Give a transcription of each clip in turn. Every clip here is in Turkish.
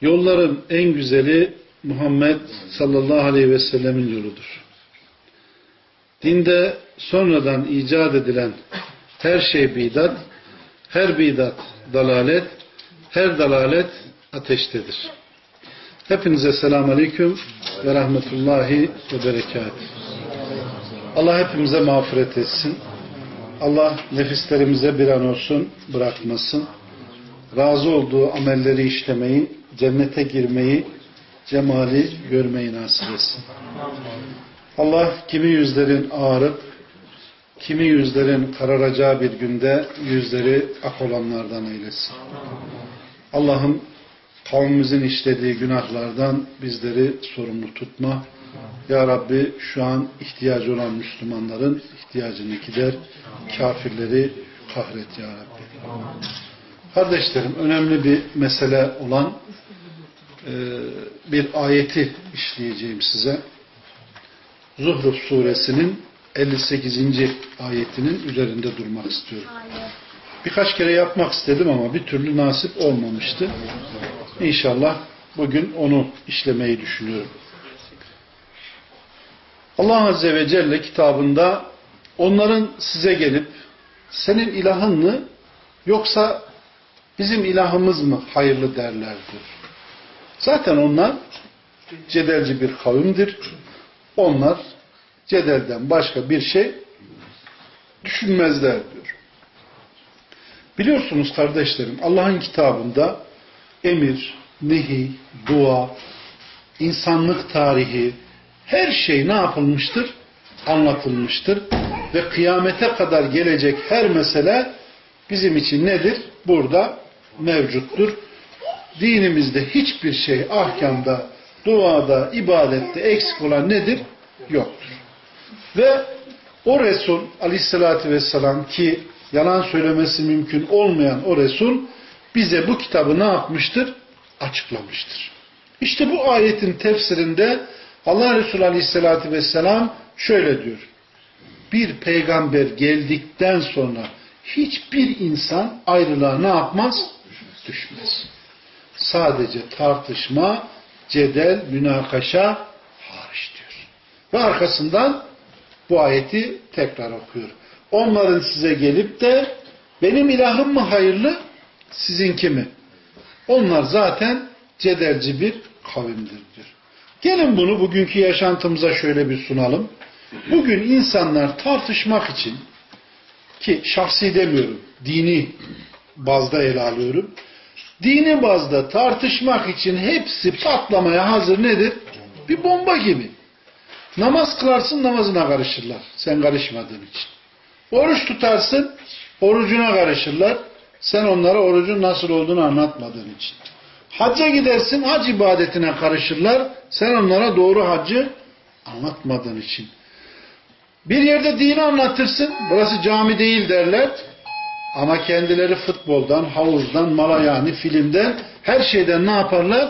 Yolların en güzeli Muhammed sallallahu aleyhi ve sellemin yoludur. Dinde sonradan icat edilen her şey bidat, her bidat dalalet, her dalalet ateştedir. Hepinize selamun aleyküm ve rahmetullahi ve berekat. Allah hepimize mağfiret etsin. Allah nefislerimize bir an olsun bırakmasın. Razı olduğu amelleri işlemeyi, cennete girmeyi, cemali görmeyi nasip etsin. Allah kimi yüzlerin ağırıp, kimi yüzlerin kararacağı bir günde yüzleri ak olanlardan eylesin. Allah'ım kavmimizin işlediği günahlardan bizleri sorumlu tutma. Ya Rabbi şu an ihtiyacı olan Müslümanların ihtiyacını gider, kafirleri kahret Ya Rabbi. Kardeşlerim önemli bir mesele olan bir ayeti işleyeceğim size. Zuhruf suresinin 58. ayetinin üzerinde durmak istiyorum. Birkaç kere yapmak istedim ama bir türlü nasip olmamıştı. İnşallah bugün onu işlemeyi düşünüyorum. Allah Azze ve Celle kitabında onların size gelip senin ilahın mı yoksa bizim ilahımız mı hayırlı derler diyor. Zaten onlar cedelci bir kavimdir. Onlar cedelden başka bir şey düşünmezler diyor. Biliyorsunuz kardeşlerim Allah'ın kitabında emir, nehi, dua, insanlık tarihi her şey ne yapılmıştır? Anlatılmıştır. Ve kıyamete kadar gelecek her mesele bizim için nedir? Burada mevcuttur. Dinimizde hiçbir şey ahkamda, duada, ibadette eksik olan nedir? Yoktur. Ve o Resul aleyhissalatü vesselam ki yalan söylemesi mümkün olmayan o Resul bize bu kitabı ne yapmıştır? Açıklamıştır. İşte bu ayetin tefsirinde Allah Resulü aleyhissalatü vesselam şöyle diyor. Bir peygamber geldikten sonra hiçbir insan ayrılığa ne yapmaz? Düşmez. Sadece tartışma, cedel, münakaşa hariç diyor. Ve arkasından bu ayeti tekrar okuyor. Onların size gelip de benim ilahım mı hayırlı, sizinki mi? Onlar zaten cedelci bir kavimdir diyor. Gelin bunu bugünkü yaşantımıza şöyle bir sunalım. Bugün insanlar tartışmak için ki şahsi demiyorum, dini bazda ele alıyorum. Dini bazda tartışmak için hepsi patlamaya hazır nedir? Bir bomba gibi. Namaz kılarsın namazına karışırlar. Sen karışmadığın için. Oruç tutarsın orucuna karışırlar. Sen onlara orucun nasıl olduğunu anlatmadığın için. Hacca gidersin hac ibadetine karışırlar. Sen onlara doğru hacı anlatmadığın için. Bir yerde dini anlatırsın. Burası cami değil derler. Ama kendileri futboldan, havuzdan, malayani, filmden her şeyden ne yaparlar?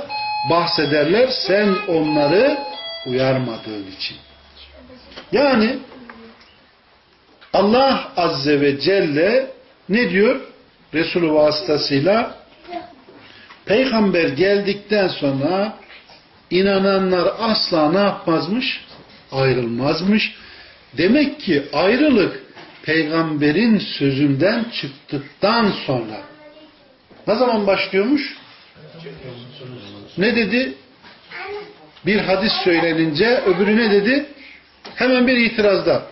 Bahsederler. Sen onları uyarmadığın için. Yani Allah Azze ve Celle ne diyor? Resulü vasıtasıyla peygamber geldikten sonra inananlar asla ne yapmazmış? Ayrılmazmış. Demek ki ayrılık peygamberin sözünden çıktıktan sonra ne zaman başlıyormuş? Ne dedi? Bir hadis söylenince öbürü ne dedi? Hemen bir itirazda.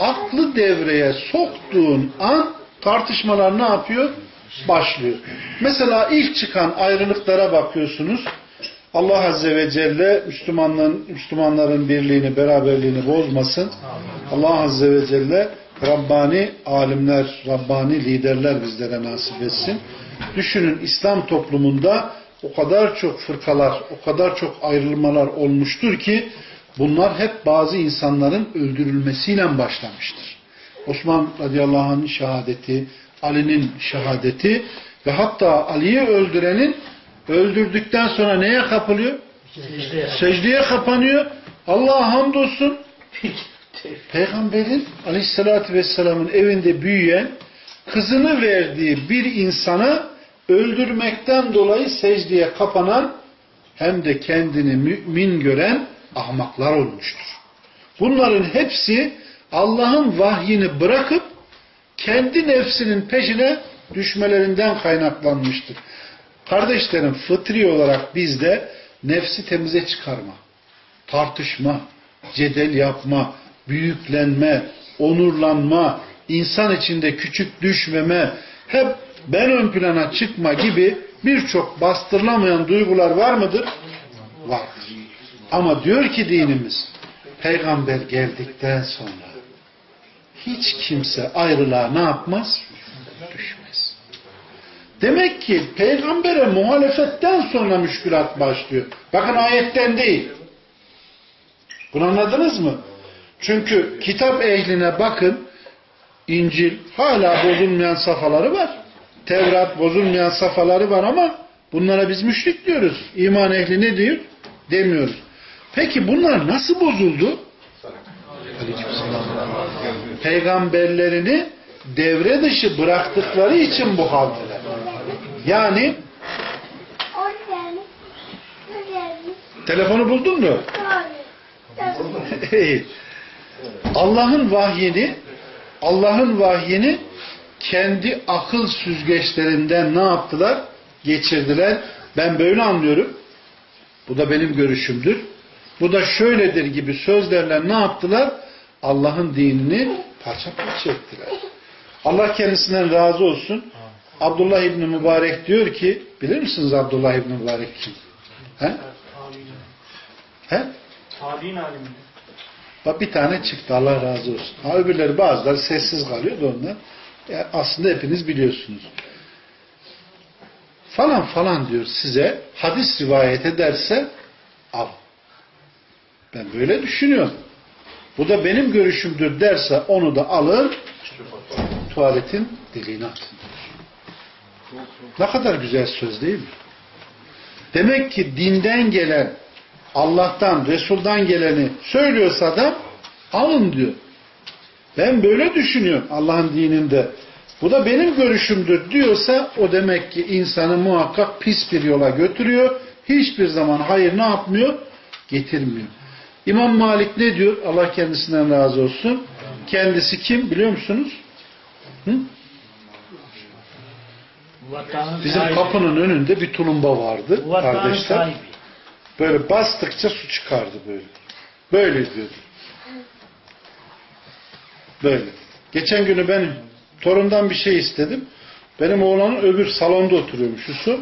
Aklı devreye soktuğun an tartışmalar ne yapıyor? Başlıyor. Mesela ilk çıkan ayrılıklara bakıyorsunuz. Allah Azze ve Celle Müslümanların, Müslümanların birliğini, beraberliğini bozmasın. Allah Azze ve Celle Rabbani alimler, Rabbani liderler bizlere nasip etsin. Düşünün İslam toplumunda o kadar çok fırkalar, o kadar çok ayrılmalar olmuştur ki bunlar hep bazı insanların öldürülmesiyle başlamıştır. Osman radıyallahu anh'ın şehadeti, Ali'nin şehadeti ve hatta Ali'yi öldürenin öldürdükten sonra neye kapılıyor? Secdeye. Secdeye kapanıyor. Allah'a hamdolsun. Peygamberin aleyhissalatü vesselamın evinde büyüyen kızını verdiği bir insana öldürmekten dolayı secdeye kapanan hem de kendini mümin gören ahmaklar olmuştur. Bunların hepsi Allah'ın vahyini bırakıp kendi nefsinin peşine düşmelerinden kaynaklanmıştır. Kardeşlerim fıtri olarak bizde nefsi temize çıkarma, tartışma, cedel yapma, büyüklenme, onurlanma, insan içinde küçük düşmeme, hep ben ön plana çıkma gibi birçok bastırılamayan duygular var mıdır? Vardır. Ama diyor ki dinimiz, peygamber geldikten sonra hiç kimse ayrılığa ne yapmaz? Düşmez. Demek ki peygambere muhalefetten sonra müşkülat başlıyor. Bakın ayetten değil. Bunu anladınız mı? Çünkü kitap ehline bakın İncil hala bozulmayan safhaları var. Tevrat bozulmayan safhaları var ama bunlara biz müşrik diyoruz. İman ehli ne diyor? Demiyoruz. Peki bunlar nasıl bozuldu? Peygamberlerini devre dışı bıraktıkları için bu haldeler. Yani telefonu buldun mu? Allah'ın vahyini Allah'ın vahyini kendi akıl süzgeçlerinden ne yaptılar? Geçirdiler. Ben böyle anlıyorum. Bu da benim görüşümdür. Bu da şöyledir gibi sözlerle ne yaptılar? Allah'ın dinini parça parça ettiler. Allah kendisinden razı olsun. Abdullah İbni Mübarek diyor ki, bilir misiniz Abdullah İbni Mübarek için? He? He? Tabi'in aliminde. Bak bir tane çıktı Allah razı olsun. Ha öbürleri bazıları sessiz kalıyor da onlar. Yani aslında hepiniz biliyorsunuz. Falan falan diyor size hadis rivayet ederse al. Ben böyle düşünüyorum. Bu da benim görüşümdür derse onu da alır tuvaletin deliğine atın. Ne kadar güzel söz değil mi? Demek ki dinden gelen Allah'tan, Resul'dan geleni söylüyorsa adam alın diyor. Ben böyle düşünüyorum Allah'ın dininde. Bu da benim görüşümdür diyorsa o demek ki insanı muhakkak pis bir yola götürüyor. Hiçbir zaman hayır ne yapmıyor? Getirmiyor. İmam Malik ne diyor? Allah kendisinden razı olsun. Kendisi kim biliyor musunuz? Hı? Bizim kapının önünde bir tulumba vardı kardeşler. Böyle bastıkça su çıkardı böyle. Böyle diyordu. Böyle. Geçen günü ben torundan bir şey istedim. Benim oğlanın öbür salonda oturuyormuş Yusuf.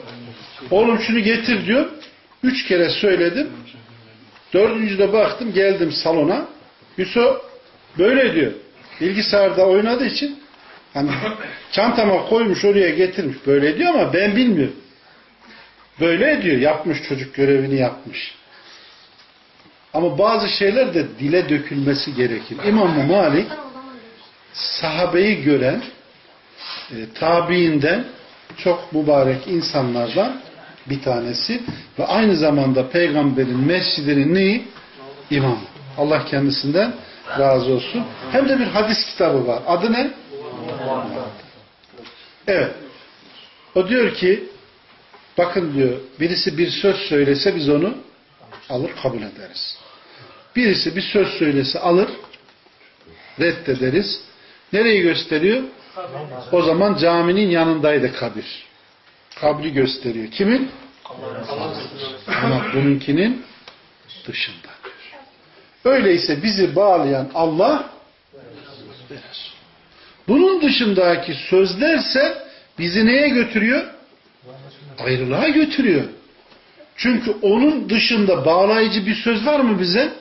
Oğlum şunu getir diyor. Üç kere söyledim. Dördüncüde baktım geldim salona. Yusuf böyle diyor. Bilgisayarda oynadığı için hani çantama koymuş oraya getirmiş. Böyle diyor ama ben bilmiyorum. Böyle diyor. Yapmış çocuk görevini yapmış. Ama bazı şeyler de dile dökülmesi gerekir. İmam Malik sahabeyi gören e, tabiinden çok mübarek insanlardan bir tanesi ve aynı zamanda peygamberin mescidinin neyi? İmam. Allah kendisinden razı olsun. Hem de bir hadis kitabı var. Adı ne? Evet. O diyor ki bakın diyor birisi bir söz söylese biz onu alır kabul ederiz. Birisi bir söz söylese alır reddederiz. Nereyi gösteriyor? O zaman caminin yanındaydı kabir. Kabri gösteriyor. Kimin? Ama bununkinin dışında. Öyleyse bizi bağlayan Allah ve Bunun dışındaki sözlerse bizi neye götürüyor? Ayrılığa götürüyor. Çünkü onun dışında bağlayıcı bir söz var mı bize?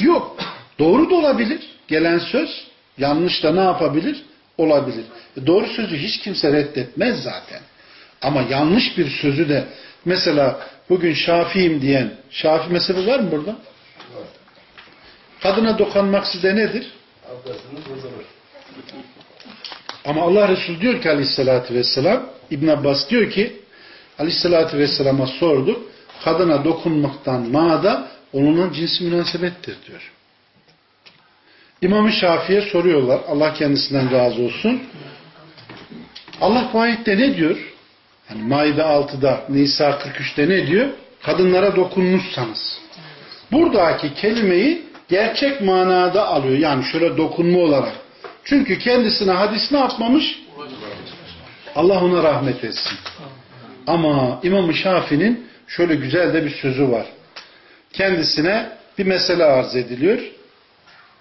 Yok. Doğru da olabilir. Gelen söz yanlış da ne yapabilir? Olabilir. E doğru sözü hiç kimse reddetmez zaten. Ama yanlış bir sözü de Mesela bugün Şafi'yim diyen, Şafi mezhebi var mı burada? Kadına dokunmak size nedir? Ama Allah Resulü diyor ki aleyhissalatü vesselam, İbn Abbas diyor ki aleyhissalatü vesselama sorduk. Kadına dokunmaktan mada onunla cinsi münasebettir diyor. İmam-ı Şafii'ye soruyorlar. Allah kendisinden razı olsun. Allah bu ayette ne diyor? Yani Maide 6'da, Nisa 43'te ne diyor? Kadınlara dokunmuşsanız. Buradaki kelimeyi gerçek manada alıyor. Yani şöyle dokunma olarak. Çünkü kendisine hadis ne yapmamış? Allah ona rahmet etsin. Ama İmam-ı Şafii'nin şöyle güzel de bir sözü var. Kendisine bir mesele arz ediliyor.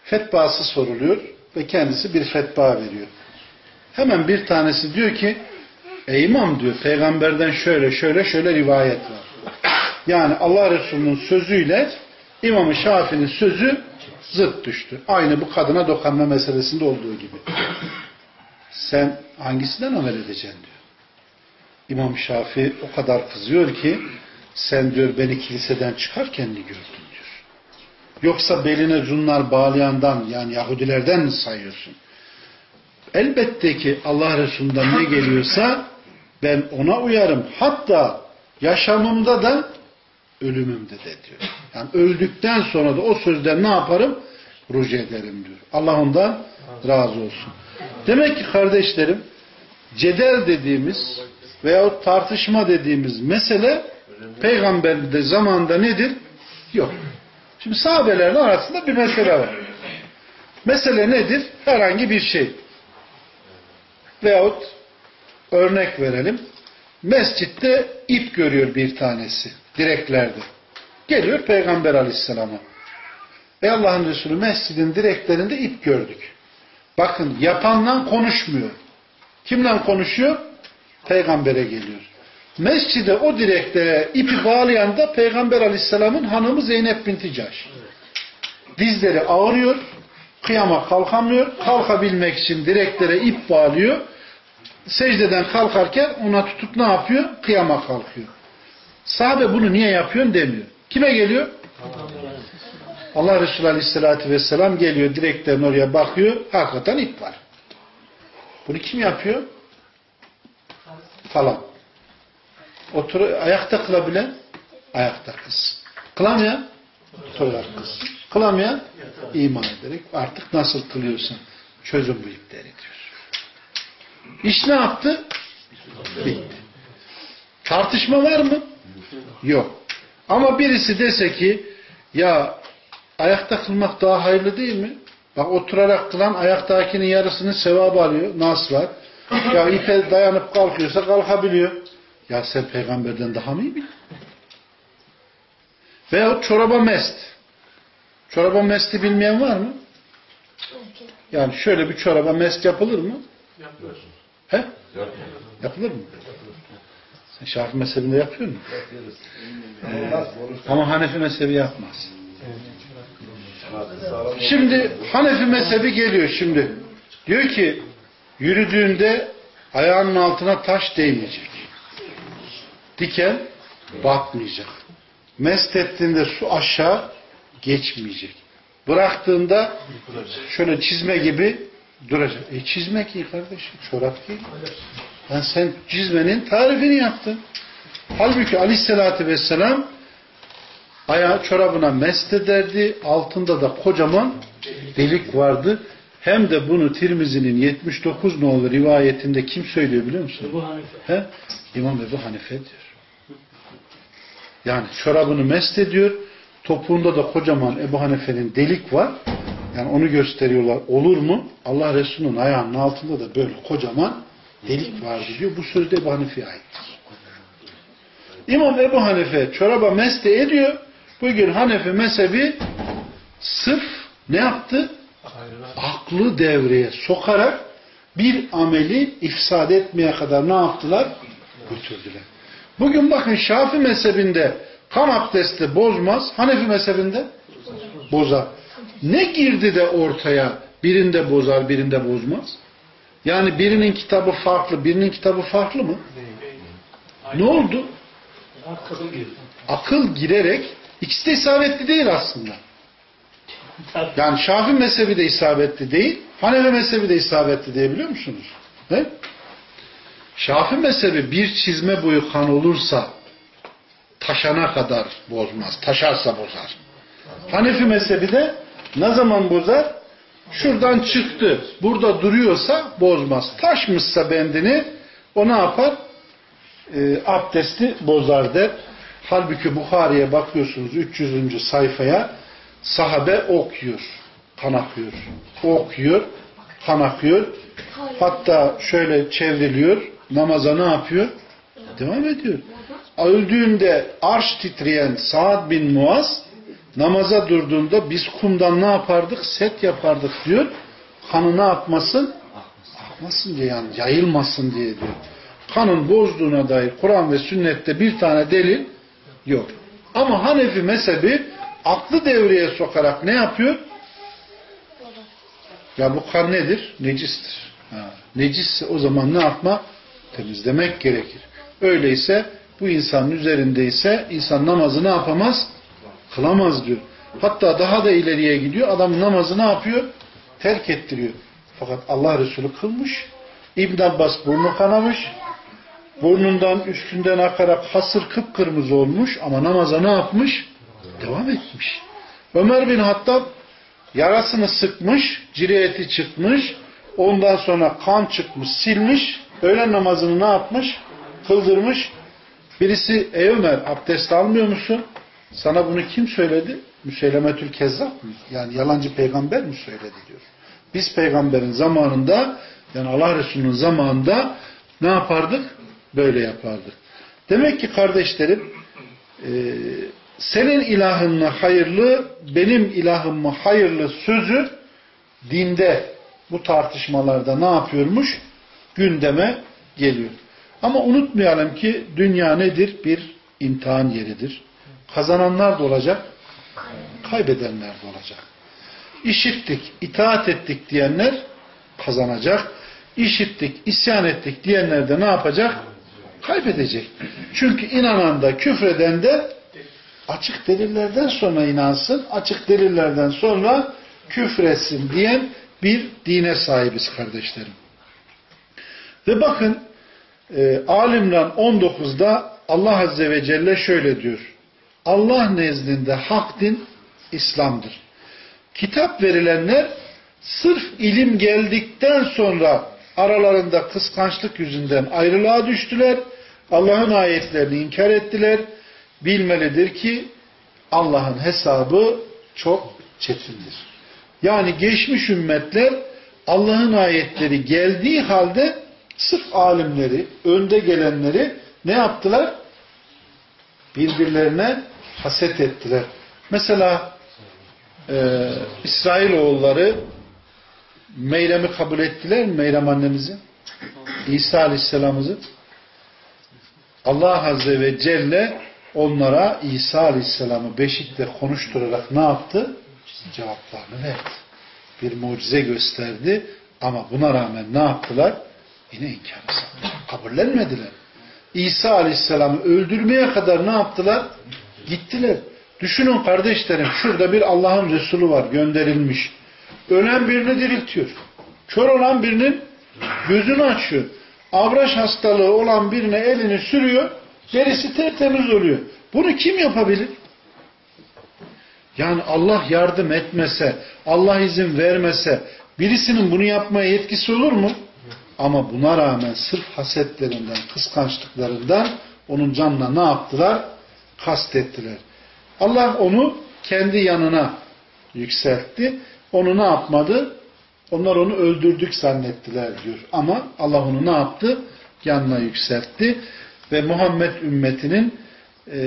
Fetvası soruluyor ve kendisi bir fetva veriyor. Hemen bir tanesi diyor ki Ey imam diyor peygamberden şöyle şöyle şöyle rivayet var. Yani Allah Resulü'nün sözüyle İmam-ı Şafii'nin sözü zıt düştü. Aynı bu kadına dokunma meselesinde olduğu gibi. Sen hangisinden amel edeceksin diyor. İmam Şafii o kadar kızıyor ki sen diyor beni kiliseden çıkarken mi gördün diyor. Yoksa beline zunlar bağlayandan yani Yahudilerden mi sayıyorsun? Elbette ki Allah Resulü'nden ne geliyorsa ben ona uyarım. Hatta yaşamımda da ölümümde de diyor. Yani öldükten sonra da o sözden ne yaparım? Rucu ederim diyor. Allah ondan razı olsun. Demek ki kardeşlerim cedel dediğimiz veyahut tartışma dediğimiz mesele peygamberde zamanda nedir? Yok. Şimdi sahabelerin arasında bir mesele var. Mesele nedir? Herhangi bir şey. Veyahut örnek verelim. Mescitte ip görüyor bir tanesi. Direklerde. Geliyor Peygamber aleyhisselama. Ey Allah'ın Resulü mescidin direklerinde ip gördük. Bakın yapanla konuşmuyor. Kimle konuşuyor? Peygambere geliyor. Mescide o direklere ipi bağlayan da Peygamber aleyhisselamın hanımı Zeynep binti Caş. Dizleri ağrıyor. Kıyama kalkamıyor. Kalkabilmek için direklere ip bağlıyor. Secdeden kalkarken ona tutup ne yapıyor? Kıyama kalkıyor. Sahabe bunu niye yapıyorsun demiyor. Kime geliyor? Allah Resulü Aleyhisselatü Vesselam geliyor direkten oraya bakıyor. Hakikaten ip var. Bunu kim yapıyor? Falan. Otur, ayakta kılabilen ayakta kız. Kılamayan oturarak kız. Kılamayan iman ederek artık nasıl kılıyorsun? Çözüm bu ipleri diyor. İş ne yaptı? Bitti. Tartışma var mı? Yok. Ama birisi dese ki ya ayakta kılmak daha hayırlı değil mi? Bak oturarak kılan ayaktakinin yarısının sevabı alıyor. Nas var. Ya ipe dayanıp kalkıyorsa kalkabiliyor. Ya sen peygamberden daha mı iyi bil? Veyahut çoraba mest. Çoraba mesti bilmeyen var mı? Yani şöyle bir çoraba mest yapılır mı? Yapılır. He? Yapılır mı? Sen Şafii mezhebinde yapıyor musun? Yapıyoruz. Ama Hanefi mezhebi yapmaz. Şimdi Hanefi mezhebi geliyor şimdi. Diyor ki yürüdüğünde ayağının altına taş değmeyecek. Diken batmayacak. Mest ettiğinde su aşağı geçmeyecek. Bıraktığında şöyle çizme gibi duracak. E çizmek iyi kardeşim. Çorap değil. Yani sen çizmenin tarifini yaptın. Halbuki aleyhissalatü vesselam ayağı çorabına mest ederdi. Altında da kocaman delik vardı. Hem de bunu Tirmizi'nin 79 nolu rivayetinde kim söylüyor biliyor musun? Bu Hanife. He? İmam Ebu Hanife diyor. Yani çorabını mest ediyor. Topuğunda da kocaman Ebu Hanife'nin delik var. Yani onu gösteriyorlar. Olur mu? Allah Resulü'nün ayağının altında da böyle kocaman delik vardı diyor. Bu söz de Ebu Hanife'ye aittir. İmam Ebu Hanife çoraba mest ediyor. Bugün Hanefi mezhebi sırf ne yaptı? Aklı devreye sokarak bir ameli ifsad etmeye kadar ne yaptılar? Götürdüler. Bugün bakın Şafi mezhebinde kan abdesti bozmaz. Hanefi mezhebinde bozar. Ne girdi de ortaya birinde bozar birinde bozmaz? Yani birinin kitabı farklı birinin kitabı farklı mı? Ne oldu? Akıl girerek ikisi de isabetli değil aslında. Yani Şafii mezhebi de isabetli değil, Hanefi mezhebi de isabetli değil biliyor musunuz? Ne? Şafii mezhebi bir çizme boyu kan olursa taşana kadar bozmaz. Taşarsa bozar. Hanefi mezhebi de ne zaman bozar? Şuradan çıktı. Burada duruyorsa bozmaz. Taşmışsa bendini o ne yapar? E, abdesti bozar der. Halbuki Bukhari'ye bakıyorsunuz 300. sayfaya sahabe okuyor. Kan akıyor. Okuyor. Kan akıyor. Hatta şöyle çevriliyor. Namaza ne yapıyor? Devam ediyor. Öldüğünde arş titreyen Sa'd bin Muaz namaza durduğunda biz kumdan ne yapardık? Set yapardık diyor. Kanı ne yapmasın? Akmasın diye yani yayılmasın diye diyor. Kanın bozduğuna dair Kur'an ve sünnette bir tane delil yok. Ama Hanefi mezhebi aklı devreye sokarak ne yapıyor? Ya bu kan nedir? Necistir. Ha, necisse o zaman ne yapma? Temizlemek gerekir. Öyleyse bu insanın üzerindeyse insan namazı ne yapamaz? Kılamaz diyor. Hatta daha da ileriye gidiyor. Adam namazı ne yapıyor? Terk ettiriyor. Fakat Allah Resulü kılmış. İbn Abbas burnu kanamış. Burnundan üstünden akarak hasır kıpkırmızı olmuş ama namaza ne yapmış? Devam etmiş. Ömer bin Hattab yarasını sıkmış, cireyeti çıkmış, ondan sonra kan çıkmış, silmiş, öğlen namazını ne yapmış? Kıldırmış. Birisi, ey Ömer abdest almıyor musun? Sana bunu kim söyledi? Müseylemetül Kezzap mı? Yani yalancı peygamber mi söyledi diyor. Biz peygamberin zamanında, yani Allah Resulü'nün zamanında ne yapardık? Böyle yapardık. Demek ki kardeşlerim, e, senin ilahın mı hayırlı, benim ilahım mı hayırlı sözü dinde bu tartışmalarda ne yapıyormuş? Gündeme geliyor. Ama unutmayalım ki dünya nedir? Bir imtihan yeridir. Kazananlar da olacak, kaybedenler de olacak. İşittik, itaat ettik diyenler kazanacak. İşittik, isyan ettik diyenler de ne yapacak? Kaybedecek. Çünkü inanan da küfreden de açık delillerden sonra inansın, açık delillerden sonra küfretsin diyen bir dine sahibiz kardeşlerim. Ve bakın e, Alimran 19'da Allah Azze ve Celle şöyle diyor. Allah nezdinde hak din İslam'dır. Kitap verilenler sırf ilim geldikten sonra aralarında kıskançlık yüzünden ayrılığa düştüler. Allah'ın ayetlerini inkar ettiler. Bilmelidir ki Allah'ın hesabı çok çetindir. Yani geçmiş ümmetler Allah'ın ayetleri geldiği halde sırf alimleri, önde gelenleri ne yaptılar? Birbirlerine haset ettiler. Mesela e, İsrailoğulları Meyrem'i kabul ettiler mi? Meyrem annemizi? İsa Aleyhisselam'ımızı? Allah Azze ve Celle onlara İsa Aleyhisselam'ı beşikte konuşturarak ne yaptı? Cevaplarını verdi. Bir mucize gösterdi ama buna rağmen ne yaptılar? Yine inkar ettiler. Kabullenmediler. İsa Aleyhisselam'ı öldürmeye kadar ne yaptılar? Gittiler. Düşünün kardeşlerim şurada bir Allah'ın Resulü var gönderilmiş. Ölen birini diriltiyor. Kör olan birinin gözünü açıyor. Avraş hastalığı olan birine elini sürüyor. Gerisi tertemiz oluyor. Bunu kim yapabilir? Yani Allah yardım etmese, Allah izin vermese birisinin bunu yapmaya yetkisi olur mu? Ama buna rağmen sırf hasetlerinden, kıskançlıklarından onun canına ne yaptılar? Kastettiler. Allah onu kendi yanına yükseltti. Onu ne yapmadı? Onlar onu öldürdük zannettiler diyor. Ama Allah onu ne yaptı? Yanına yükseltti. Ve Muhammed ümmetinin e,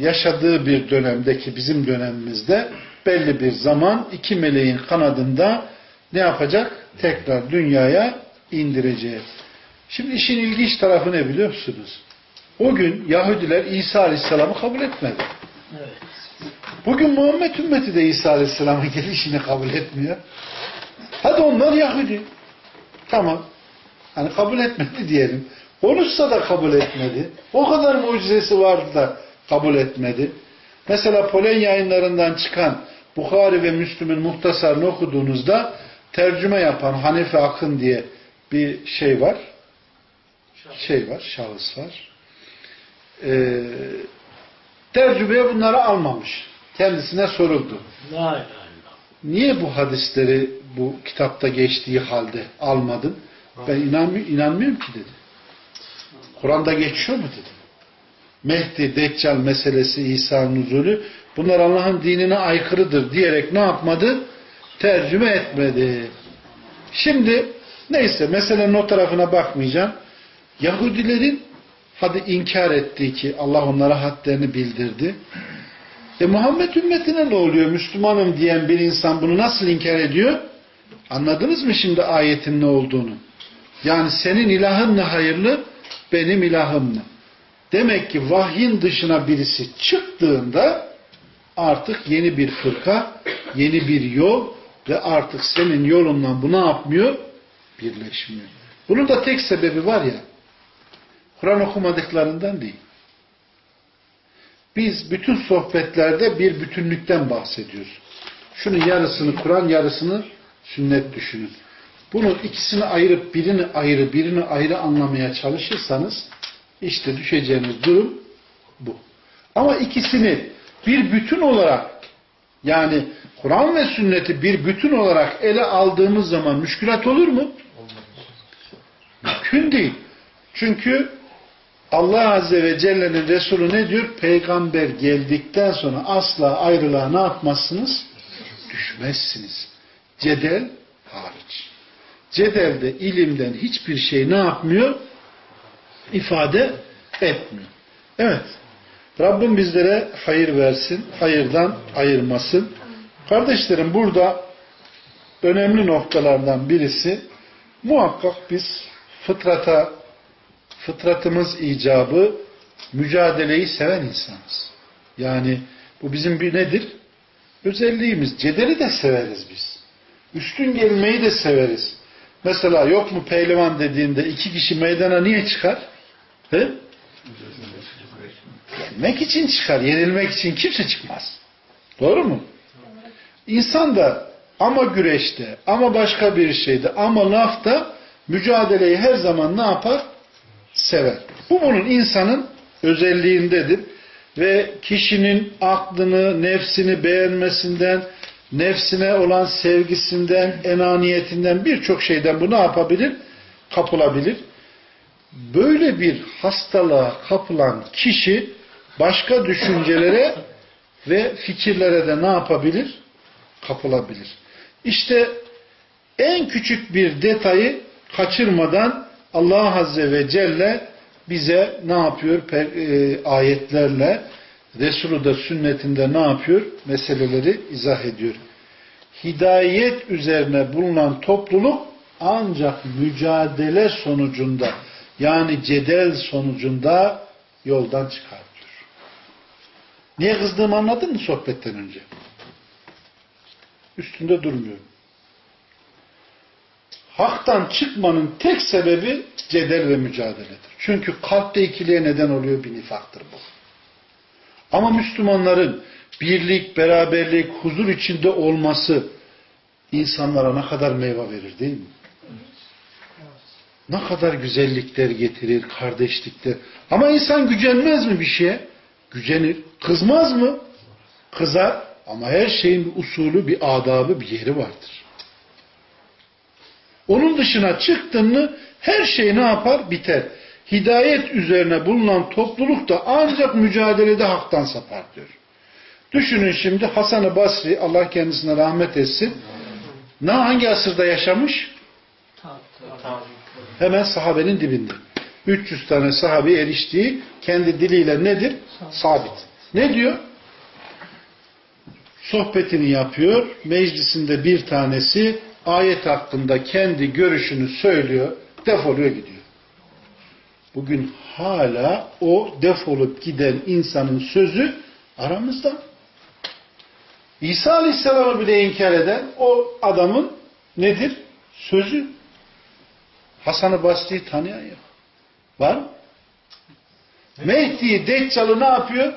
yaşadığı bir dönemdeki bizim dönemimizde belli bir zaman iki meleğin kanadında ne yapacak? Tekrar dünyaya indireceğiz. Şimdi işin ilginç tarafı ne biliyor musunuz? O gün Yahudiler İsa Aleyhisselam'ı kabul etmedi. Evet. Bugün Muhammed ümmeti de İsa Aleyhisselam'ın gelişini kabul etmiyor. Hadi onlar Yahudi. Tamam. Hani kabul etmedi diyelim. Konuşsa da kabul etmedi. O kadar mucizesi vardı da kabul etmedi. Mesela Polen yayınlarından çıkan Bukhari ve Müslüm'ün muhtasarını okuduğunuzda tercüme yapan Hanife Akın diye bir şey var. Şey var, şahıs var. Ee, tercümeye bunları almamış. Kendisine soruldu. Niye bu hadisleri bu kitapta geçtiği halde almadın? Ben inanmı inanmıyorum ki dedi. Kur'an'da geçiyor mu dedi. Mehdi, Deccal meselesi, İsa nuzulü bunlar Allah'ın dinine aykırıdır diyerek ne yapmadı? Tercüme etmedi. Şimdi neyse meselenin o tarafına bakmayacağım. Yahudilerin hadi inkar ettiği ki Allah onlara hadlerini bildirdi. E Muhammed ümmetine ne oluyor? Müslümanım diyen bir insan bunu nasıl inkar ediyor? Anladınız mı şimdi ayetin ne olduğunu? Yani senin ilahın ne hayırlı, benim ilahım mı? Demek ki vahyin dışına birisi çıktığında artık yeni bir fırka, yeni bir yol ve artık senin yolundan bu ne yapmıyor? Birleşmiyor. Bunun da tek sebebi var ya, Kur'an okumadıklarından değil. Biz bütün sohbetlerde bir bütünlükten bahsediyoruz. Şunun yarısını Kur'an, yarısını sünnet düşünün. Bunun ikisini ayırıp birini ayrı, birini ayrı anlamaya çalışırsanız işte düşeceğiniz durum bu. Ama ikisini bir bütün olarak yani Kur'an ve sünneti bir bütün olarak ele aldığımız zaman müşkülat olur mu? Mümkün değil. Çünkü Allah Azze ve Celle'nin Resulü ne diyor? Peygamber geldikten sonra asla ayrılığa ne yapmazsınız? Düşmezsiniz. Cedel hariç. Cedelde ilimden hiçbir şey ne yapmıyor? İfade etmiyor. Evet. Rabbim bizlere hayır versin, hayırdan ayırmasın. Kardeşlerim burada önemli noktalardan birisi muhakkak biz fıtrata fıtratımız icabı mücadeleyi seven insanız. Yani bu bizim bir nedir? Özelliğimiz. Cedeli de severiz biz. Üstün gelmeyi de severiz. Mesela yok mu pehlivan dediğinde iki kişi meydana niye çıkar? He? Yenmek için çıkar. Yenilmek için kimse çıkmaz. Doğru mu? İnsan da ama güreşte, ama başka bir şeyde, ama lafta mücadeleyi her zaman ne yapar? Sever. Bu bunun insanın özelliğindedir. Ve kişinin aklını, nefsini beğenmesinden, nefsine olan sevgisinden, enaniyetinden birçok şeyden bu ne yapabilir? Kapılabilir. Böyle bir hastalığa kapılan kişi başka düşüncelere ve fikirlere de ne yapabilir? Kapılabilir. İşte en küçük bir detayı kaçırmadan Allah Azze ve Celle bize ne yapıyor? E, ayetlerle Resulü de sünnetinde ne yapıyor? Meseleleri izah ediyor. Hidayet üzerine bulunan topluluk ancak mücadele sonucunda yani cedel sonucunda yoldan çıkar diyor. Niye kızdığımı anladın mı sohbetten önce? Üstünde durmuyorum. Haktan çıkmanın tek sebebi cedel ve mücadeledir. Çünkü kalpte ikiliğe neden oluyor bir nifaktır bu. Ama Müslümanların birlik, beraberlik, huzur içinde olması insanlara ne kadar meyve verir değil mi? Ne kadar güzellikler getirir, kardeşlikler. Ama insan gücenmez mi bir şeye? Gücenir. Kızmaz mı? Kızar. Ama her şeyin bir usulü, bir adabı, bir yeri vardır. Onun dışına çıktın mı her şey ne yapar? Biter. Hidayet üzerine bulunan topluluk da ancak mücadelede haktan sapar diyor. Düşünün şimdi Hasan-ı Basri, Allah kendisine rahmet etsin. Ne hangi asırda yaşamış? Hemen sahabenin dibinde. 300 tane sahabe eriştiği kendi diliyle nedir? Sabit. Ne diyor? Sohbetini yapıyor. Meclisinde bir tanesi ayet hakkında kendi görüşünü söylüyor. Defoluyor gidiyor. Bugün hala o defolup giden insanın sözü aramızda. İsa Aleyhisselam'ı bile inkar eden o adamın nedir? Sözü. Hasan-ı Basri'yi tanıyan yok. Var mı? Mehdi'yi, Deccal'ı ne yapıyor?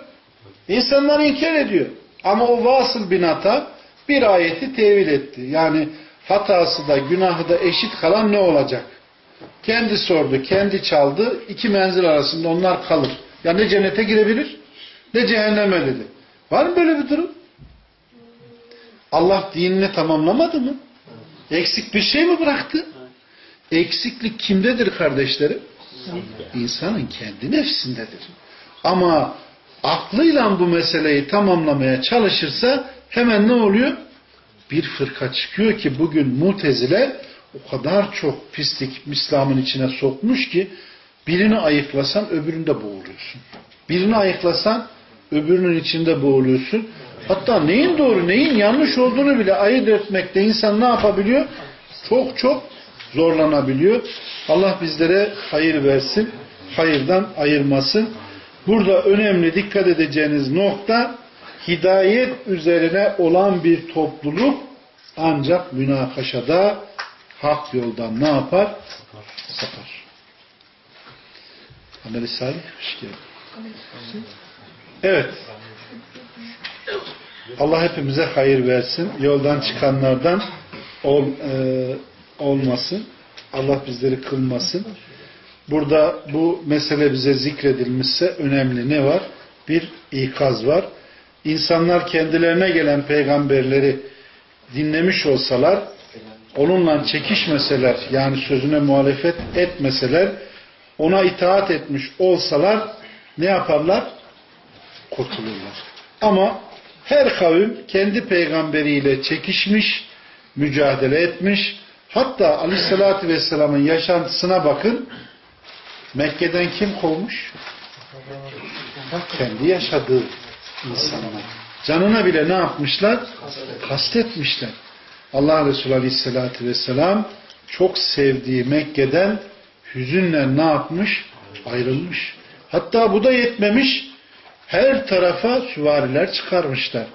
İnsanlar inkar ediyor. Ama o vasıl binata bir ayeti tevil etti. Yani hatası da günahı da eşit kalan ne olacak? Kendi sordu, kendi çaldı. iki menzil arasında onlar kalır. Ya ne cennete girebilir ne cehenneme dedi. Var mı böyle bir durum? Allah dinini tamamlamadı mı? Eksik bir şey mi bıraktı? Eksiklik kimdedir kardeşlerim? İnsanın kendi nefsindedir. Ama aklıyla bu meseleyi tamamlamaya çalışırsa hemen ne oluyor? Bir fırka çıkıyor ki bugün mutezile o kadar çok pislik İslam'ın içine sokmuş ki birini ayıklasan öbüründe boğuluyorsun. Birini ayıklasan öbürünün içinde boğuluyorsun. Hatta neyin doğru neyin yanlış olduğunu bile ayırt etmekte insan ne yapabiliyor? Çok çok zorlanabiliyor. Allah bizlere hayır versin, hayırdan ayırmasın. Burada önemli dikkat edeceğiniz nokta hidayet üzerine olan bir topluluk ancak münakaşada hak yoldan ne yapar? Sapar. Amel-i Salih, hoş geldin. Evet. Allah hepimize hayır versin. Yoldan çıkanlardan ol, e, olmasın. Allah bizleri kılmasın. Burada bu mesele bize zikredilmişse önemli ne var? Bir ikaz var. İnsanlar kendilerine gelen peygamberleri dinlemiş olsalar, onunla çekişmeseler, yani sözüne muhalefet etmeseler, ona itaat etmiş olsalar ne yaparlar? Kurtulurlar. Ama her kavim kendi peygamberiyle çekişmiş, mücadele etmiş. Hatta aleyhissalatü vesselamın yaşantısına bakın. Mekke'den kim kovmuş? Kendi yaşadığı insanlar. Canına bile ne yapmışlar? Kastetmişler. Allah Resulü Aleyhisselatü Vesselam çok sevdiği Mekke'den hüzünle ne yapmış? Ayrılmış. Hatta bu da yetmemiş. Her tarafa süvariler çıkarmışlar.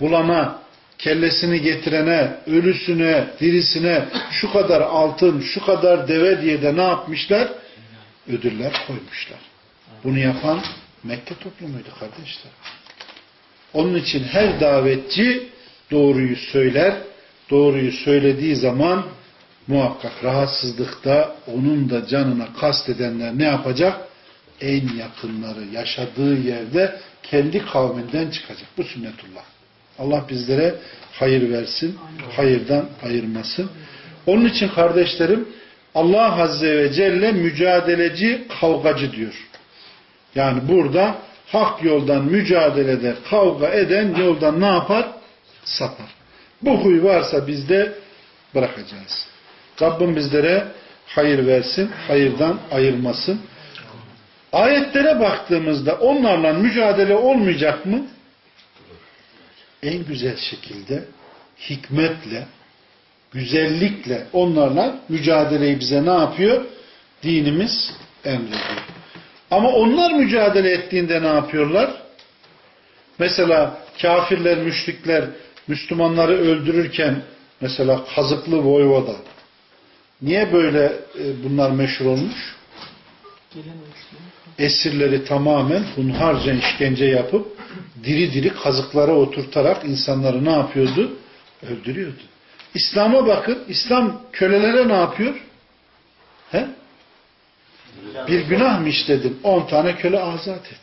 Bulana, kellesini getirene, ölüsüne, dirisine şu kadar altın, şu kadar deve diye de ne yapmışlar? Ödüller koymuşlar. Bunu yapan Mekke toplumuydu kardeşler. Onun için her davetçi doğruyu söyler. Doğruyu söylediği zaman muhakkak rahatsızlıkta onun da canına kastedenler ne yapacak? En yakınları yaşadığı yerde kendi kavminden çıkacak. Bu sünnetullah. Allah bizlere hayır versin, hayırdan ayırmasın. Onun için kardeşlerim Allah Azze ve Celle mücadeleci, kavgacı diyor. Yani burada hak yoldan mücadelede kavga eden yoldan ne yapar? Sapar. Bu huy varsa bizde bırakacağız. Rabbim bizlere hayır versin, hayırdan ayırmasın. Ayetlere baktığımızda onlarla mücadele olmayacak mı? En güzel şekilde, hikmetle, güzellikle onlarla mücadeleyi bize ne yapıyor? Dinimiz emrediyor. Ama onlar mücadele ettiğinde ne yapıyorlar? Mesela kafirler, müşrikler Müslümanları öldürürken mesela kazıklı voyvoda niye böyle e, bunlar meşhur olmuş? Esirleri tamamen hunharca işkence yapıp diri diri kazıklara oturtarak insanları ne yapıyordu? Öldürüyordu. İslam'a bakın. İslam kölelere ne yapıyor? He? Bir günah mı işledin? On tane köle azat et.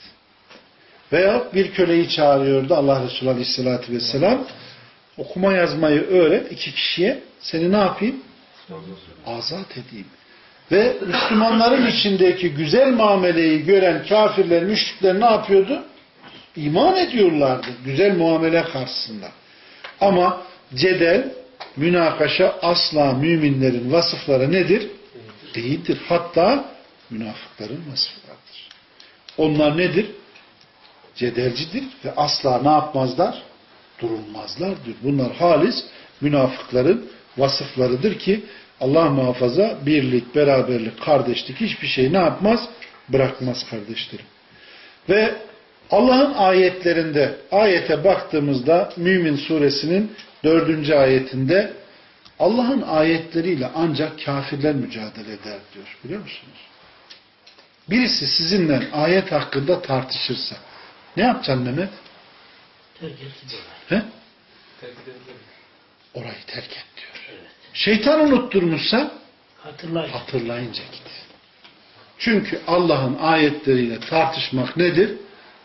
Veya bir köleyi çağırıyordu Allah Resulü Aleyhisselatü Vesselam. Okuma yazmayı öğret iki kişiye. Seni ne yapayım? Azat edeyim. Ve Müslümanların içindeki güzel muameleyi gören kafirler, müşrikler ne yapıyordu? İman ediyorlardı. Güzel muamele karşısında. Ama cedel, münakaşa asla müminlerin vasıfları nedir? Değildir. Hatta münafıkların vasıflarıdır. Onlar nedir? Cedelcidir ve asla ne yapmazlar? Durulmazlardır. Bunlar halis münafıkların vasıflarıdır ki Allah muhafaza birlik, beraberlik, kardeşlik hiçbir şey ne yapmaz? Bırakmaz kardeşlerim. Ve Allah'ın ayetlerinde ayete baktığımızda Mümin suresinin dördüncü ayetinde Allah'ın ayetleriyle ancak kafirler mücadele eder diyor. Biliyor musunuz? birisi sizinle ayet hakkında tartışırsa ne yapacaksın Mehmet? Terk etsin diyorlar. He? Orayı terk et diyor. Şeytan unutturmuşsa Hatırlayın. hatırlayınca git. Çünkü Allah'ın ayetleriyle tartışmak nedir?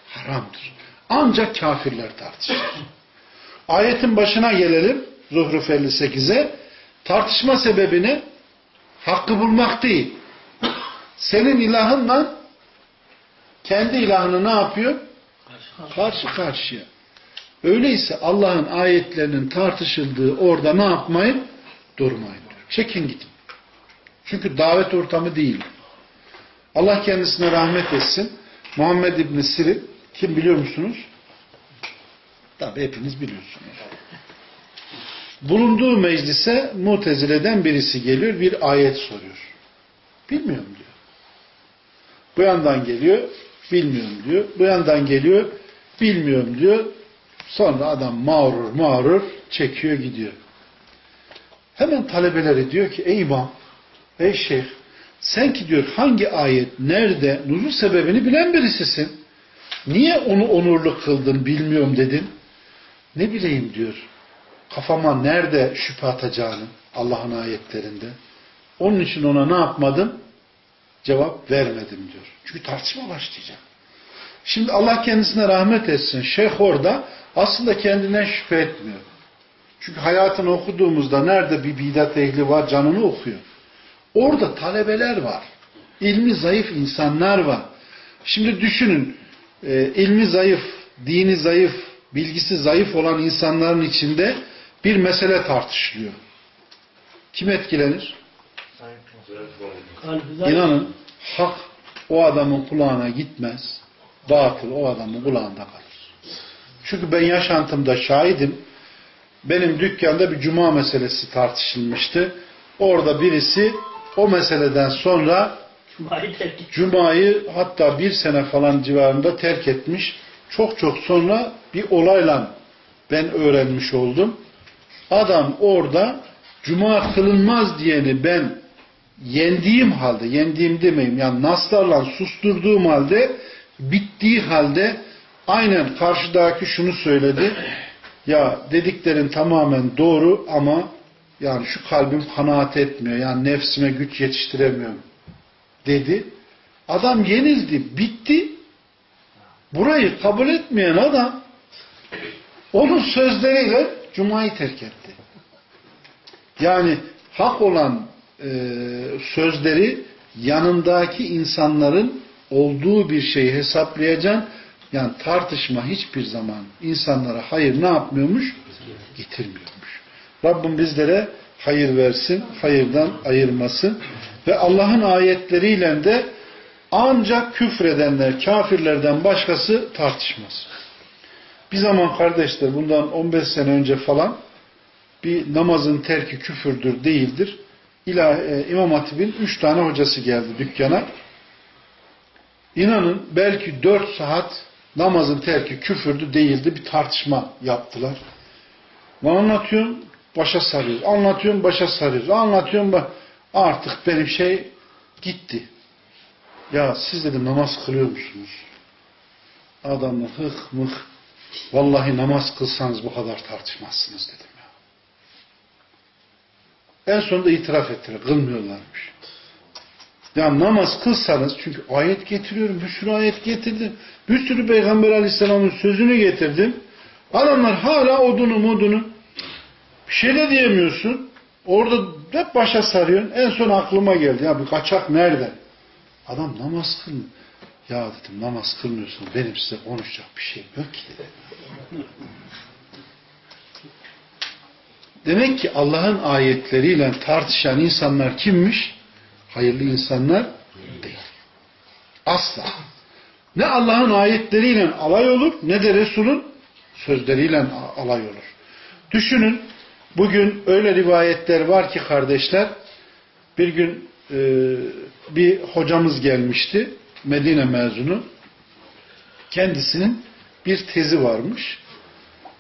Haramdır. Ancak kafirler tartışır. Ayetin başına gelelim. Zuhruf 58'e. Tartışma sebebini hakkı bulmak değil. Senin ilahınla kendi ilahını ne yapıyor? Karşı karşıya. Öyleyse Allah'ın ayetlerinin tartışıldığı orada ne yapmayın? Durmayın diyor. Çekin gidin. Çünkü davet ortamı değil. Allah kendisine rahmet etsin. Muhammed İbni Sirin kim biliyor musunuz? Tabi hepiniz biliyorsunuz. Bulunduğu meclise Mutezile'den birisi geliyor bir ayet soruyor. Bilmiyorum diyor. Bu yandan geliyor, bilmiyorum diyor. Bu yandan geliyor, bilmiyorum diyor. Sonra adam mağrur mağrur çekiyor gidiyor. Hemen talebeleri diyor ki ey imam, ey şeyh sen ki diyor hangi ayet, nerede, nuzul sebebini bilen birisisin. Niye onu onurlu kıldın bilmiyorum dedin. Ne bileyim diyor. Kafama nerede şüphe atacağını Allah'ın ayetlerinde. Onun için ona ne yapmadım? Cevap vermedim diyor. Çünkü tartışma başlayacak. Şimdi Allah kendisine rahmet etsin. Şeyh orada aslında kendinden şüphe etmiyor. Çünkü hayatını okuduğumuzda nerede bir bidat ehli var canını okuyor. Orada talebeler var. İlmi zayıf insanlar var. Şimdi düşünün e, ilmi zayıf, dini zayıf, bilgisi zayıf olan insanların içinde bir mesele tartışılıyor. Kim etkilenir? İnanın hak o adamın kulağına gitmez. Batıl o adamın kulağında kalır. Çünkü ben yaşantımda şahidim. Benim dükkanda bir cuma meselesi tartışılmıştı. Orada birisi o meseleden sonra Cuma'yı. Cuma'yı hatta bir sene falan civarında terk etmiş. Çok çok sonra bir olayla ben öğrenmiş oldum. Adam orada Cuma kılınmaz diyeni ben yendiğim halde, yendiğim demeyeyim yani naslarla susturduğum halde bittiği halde aynen karşıdaki şunu söyledi. Ya dediklerin tamamen doğru ama yani şu kalbim kanaat etmiyor. Yani nefsime güç yetiştiremiyorum dedi. Adam yenildi, bitti. Burayı kabul etmeyen adam onun sözleriyle Cuma'yı terk etti. Yani hak olan e, sözleri yanındaki insanların olduğu bir şeyi hesaplayacaksın. Yani tartışma hiçbir zaman insanlara hayır ne yapmıyormuş? Getirmiyormuş. Rabbim bizlere hayır versin, hayırdan ayırmasın ve Allah'ın ayetleriyle de ancak küfredenler, kafirlerden başkası tartışmaz. Bir zaman kardeşler bundan 15 sene önce falan bir namazın terki küfürdür değildir. İlah, e, İmam Hatip'in 3 tane hocası geldi dükkana. İnanın belki 4 saat namazın terki küfürdü değildi bir tartışma yaptılar. Ben anlatıyorum başa sarıyoruz. Anlatıyorum başa sarıyoruz. Anlatıyorum artık benim şey gitti. Ya siz dedim namaz kılıyor musunuz? Adamla hık mıh vallahi namaz kılsanız bu kadar tartışmazsınız dedim ya. En sonunda itiraf ettiler. Kılmıyorlarmış. Ya namaz kılsanız çünkü ayet getiriyorum. Bir sürü ayet getirdim. Bir sürü Peygamber Aleyhisselam'ın sözünü getirdim. Adamlar hala odunu modunu bir şey de diyemiyorsun. Orada hep başa sarıyorsun. En son aklıma geldi. Ya bu kaçak nerede? Adam namaz kılmıyor. Ya dedim namaz kılmıyorsun. Benim size konuşacak bir şey yok ki dedim. Demek ki Allah'ın ayetleriyle tartışan insanlar kimmiş? Hayırlı insanlar değil. Asla. Ne Allah'ın ayetleriyle alay olur ne de Resul'ün sözleriyle alay olur. Düşünün bugün öyle rivayetler var ki kardeşler bir gün e, bir hocamız gelmişti Medine mezunu kendisinin bir tezi varmış.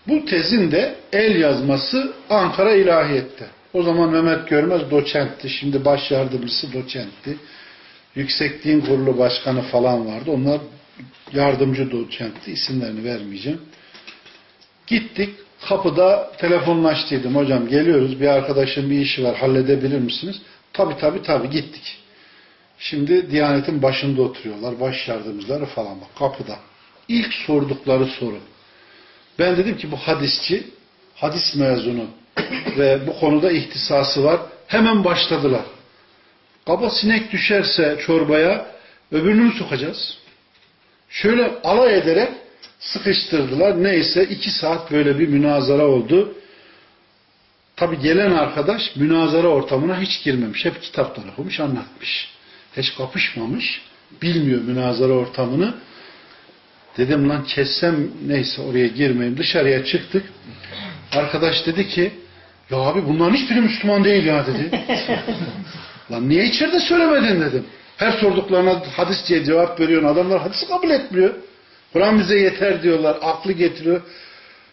Bu tezin de el yazması Ankara İlahiyet'te. O zaman Mehmet Görmez doçentti. Şimdi baş yardımcısı doçentti. Yüksek Din Kurulu Başkanı falan vardı. Onlar yardımcı doçentti. İsimlerini vermeyeceğim. Gittik. Kapıda telefonlaştıydım. Hocam geliyoruz. Bir arkadaşın bir işi var. Halledebilir misiniz? Tabi tabi tabi gittik. Şimdi Diyanet'in başında oturuyorlar. Baş yardımcıları falan bak kapıda. İlk sordukları soru. Ben dedim ki bu hadisçi, hadis mezunu ve bu konuda ihtisası var. Hemen başladılar. Kaba sinek düşerse çorbaya öbürünü mü sokacağız? Şöyle alay ederek sıkıştırdılar. Neyse iki saat böyle bir münazara oldu. Tabi gelen arkadaş münazara ortamına hiç girmemiş. Hep kitaptan okumuş, anlatmış. Hiç kapışmamış. Bilmiyor münazara ortamını. Dedim lan kessem neyse oraya girmeyeyim. Dışarıya çıktık. Arkadaş dedi ki ya abi bunların hiçbiri Müslüman değil ya dedi. lan niye içeride söylemedin dedim. Her sorduklarına hadis diye cevap veriyorsun. Adamlar hadisi kabul etmiyor. Kur'an bize yeter diyorlar. Aklı getiriyor.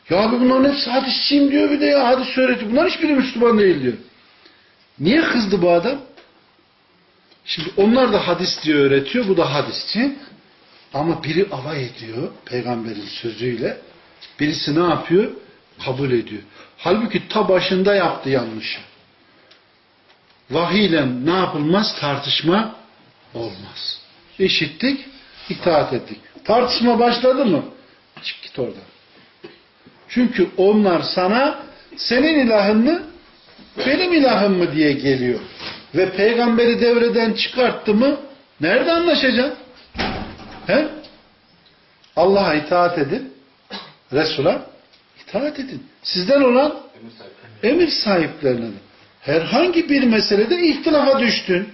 Ya abi bunların hepsi hadisçiyim diyor bir de ya hadis öğretiyor. Bunlar hiçbiri Müslüman değil diyor. Niye kızdı bu adam? Şimdi onlar da hadis diye öğretiyor. Bu da hadisçi. Ama biri alay ediyor peygamberin sözüyle. Birisi ne yapıyor? Kabul ediyor. Halbuki ta başında yaptı yanlışı. Vahiyle ne yapılmaz? Tartışma olmaz. İşittik, itaat ettik. Tartışma başladı mı? Çık git oradan. Çünkü onlar sana senin ilahın mı, benim ilahım mı diye geliyor. Ve peygamberi devreden çıkarttı mı nerede anlaşacaksın? He? Allah'a itaat edin. Resul'a itaat edin. Sizden olan emir sahiplerine de. Herhangi bir meselede ihtilafa düştün.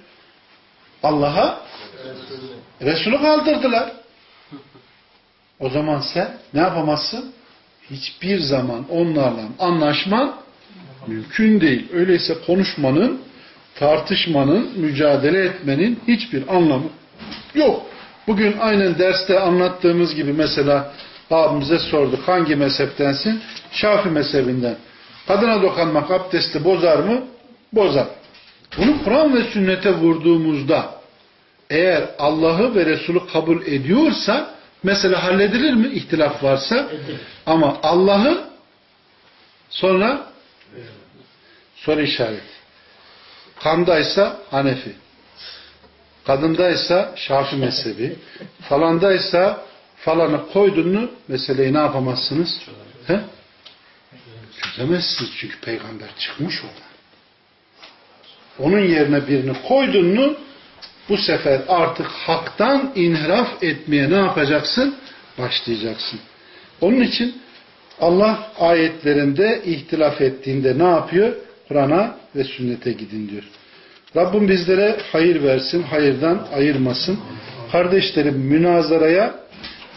Allah'a Resul'ü kaldırdılar. O zaman sen ne yapamazsın? Hiçbir zaman onlarla anlaşman mümkün değil. Öyleyse konuşmanın, tartışmanın, mücadele etmenin hiçbir anlamı yok. Bugün aynen derste anlattığımız gibi mesela abimize sorduk hangi mezheptensin? Şafi mezhebinden. Kadına dokanmak abdesti bozar mı? Bozar. Bunu Kur'an ve sünnete vurduğumuzda eğer Allah'ı ve Resulü kabul ediyorsa mesela halledilir mi ihtilaf varsa? Ama Allah'ı sonra soru işareti. Kandaysa Hanefi. Kadındaysa Şafi mezhebi. Falandaysa falanı koydun mu meseleyi ne yapamazsınız? He? Çözemezsiniz çünkü peygamber çıkmış oradan. Onun yerine birini koydun mu bu sefer artık haktan inhiraf etmeye ne yapacaksın? Başlayacaksın. Onun için Allah ayetlerinde ihtilaf ettiğinde ne yapıyor? Kur'an'a ve sünnete gidin diyor. Rabbim bizlere hayır versin, hayırdan ayırmasın. Kardeşlerim münazaraya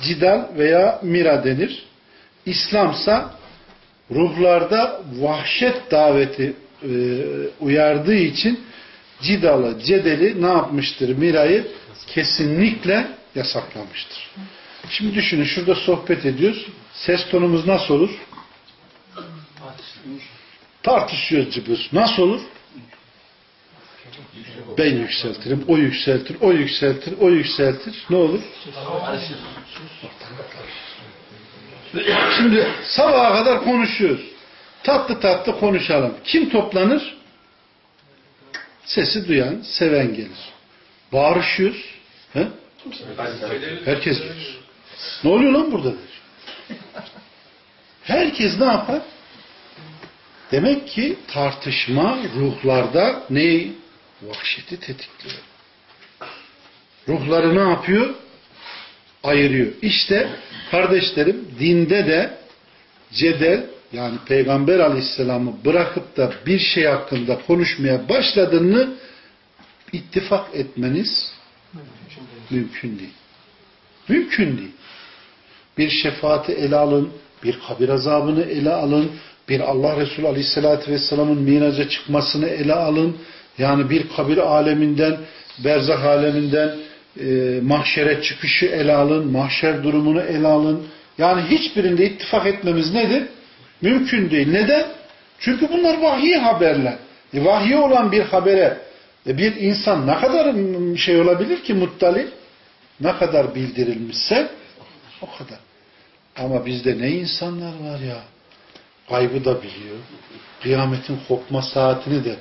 cidal veya mira denir. İslamsa ruhlarda vahşet daveti e, uyardığı için cidalı, cedeli ne yapmıştır? Mirayı kesinlikle yasaklamıştır. Şimdi düşünün şurada sohbet ediyoruz. Ses tonumuz nasıl olur? Tartışıyoruz cıbız. Nasıl olur? Ben yükseltirim, o yükseltir, o yükseltir, o yükseltir. Ne olur? Şimdi sabaha kadar konuşuyoruz. Tatlı tatlı konuşalım. Kim toplanır? Sesi duyan, seven gelir. Bağırışıyoruz. He? Herkes gelir. Ne oluyor lan burada? Der. Herkes ne yapar? Demek ki tartışma ruhlarda neyi? Vahşeti tetikliyor. Ruhları ne yapıyor? Ayırıyor. İşte kardeşlerim dinde de cedel yani Peygamber aleyhisselamı bırakıp da bir şey hakkında konuşmaya başladığını ittifak etmeniz mümkün değil. Mümkün değil. Bir şefaati ele alın, bir kabir azabını ele alın, bir Allah Resulü Aleyhisselatü Vesselam'ın miraca çıkmasını ele alın. Yani bir kabir aleminden, berzah aleminden e, mahşere çıkışı ele alın, mahşer durumunu ele alın. Yani hiçbirinde ittifak etmemiz nedir? Mümkün değil. Neden? Çünkü bunlar vahiy haberler. E, vahiy olan bir habere E bir insan ne kadar şey olabilir ki muttali? Ne kadar bildirilmişse o kadar. Ama bizde ne insanlar var ya. Kaybı da biliyor. Kıyametin kopma saatini de.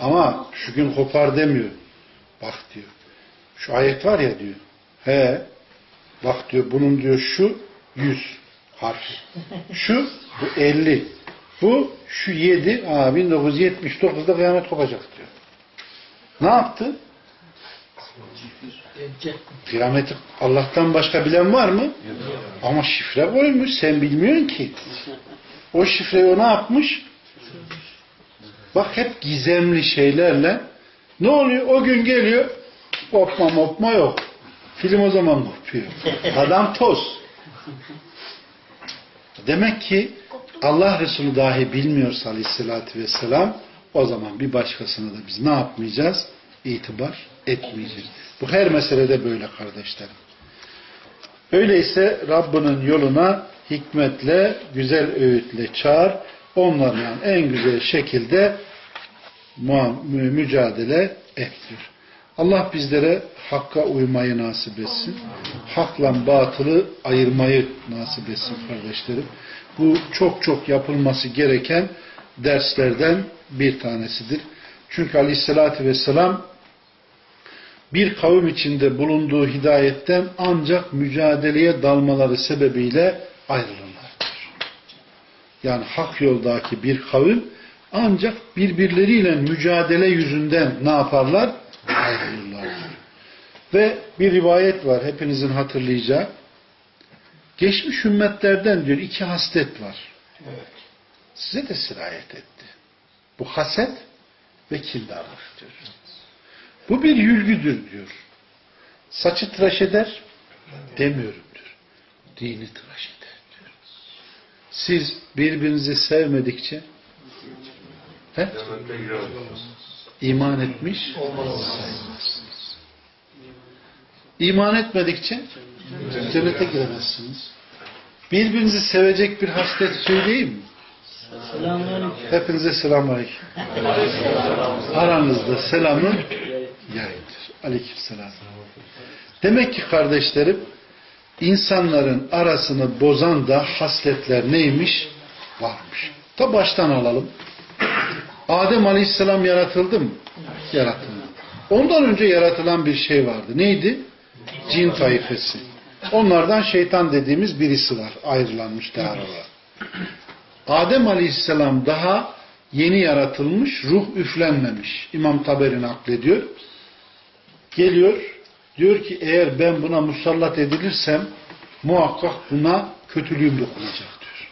Ama şu gün kopar demiyor. Bak diyor. Şu ayet var ya diyor. He. Bak diyor bunun diyor şu yüz harfi. Şu bu 50. Bu şu 7. Aa, 1979'da kıyamet kopacak diyor. Ne yaptı? Kıyameti Allah'tan başka bilen var mı? Ama şifre koymuş. Sen bilmiyorsun ki. O şifreyi o ne yapmış? Bak hep gizemli şeylerle ne oluyor? O gün geliyor kopma mopma yok. Film o zaman kopuyor. Adam toz. Demek ki Allah Resulü dahi bilmiyorsa aleyhissalatü vesselam o zaman bir başkasına da biz ne yapmayacağız? İtibar etmeyeceğiz. Bu her meselede böyle kardeşlerim. Öyleyse Rabbinin yoluna hikmetle, güzel öğütle çağır. Onlarla en güzel şekilde mü- mücadele et diyor. Allah bizlere hakka uymayı nasip etsin. Hakla batılı ayırmayı nasip etsin kardeşlerim. Bu çok çok yapılması gereken derslerden bir tanesidir. Çünkü aleyhissalatü vesselam bir kavim içinde bulunduğu hidayetten ancak mücadeleye dalmaları sebebiyle ayrılırlar. Yani hak yoldaki bir kavim ancak birbirleriyle mücadele yüzünden ne yaparlar? Ve bir rivayet var hepinizin hatırlayacağı. Geçmiş ümmetlerden diyor iki haslet var. Size de sirayet etti. Bu haset ve kindarlık diyor. Bu bir yülgüdür diyor. Saçı tıraş eder demiyorum diyor. Dini tıraş eder diyor. Siz birbirinizi sevmedikçe he? İman etmiş sayılmazsınız. İman etmedikçe cennete giremezsiniz. Birbirinizi sevecek bir haslet söyleyeyim mi? Selamünaleyküm. Hepinize selamünaleyküm. Aranızda selamı yayındır. Aleykümselam. Demek ki kardeşlerim insanların arasını bozan da hasletler neymiş? Varmış. Ta baştan alalım. Adem Aleyhisselam yaratıldı mı? Yaratıldı. Ondan önce yaratılan bir şey vardı. Neydi? Cin tayfesi. Onlardan şeytan dediğimiz birisi var. Ayrılanmış değer olarak. Adem Aleyhisselam daha yeni yaratılmış, ruh üflenmemiş. İmam Taberi naklediyor. Geliyor, diyor ki eğer ben buna musallat edilirsem muhakkak buna kötülüğüm dokunacak diyor.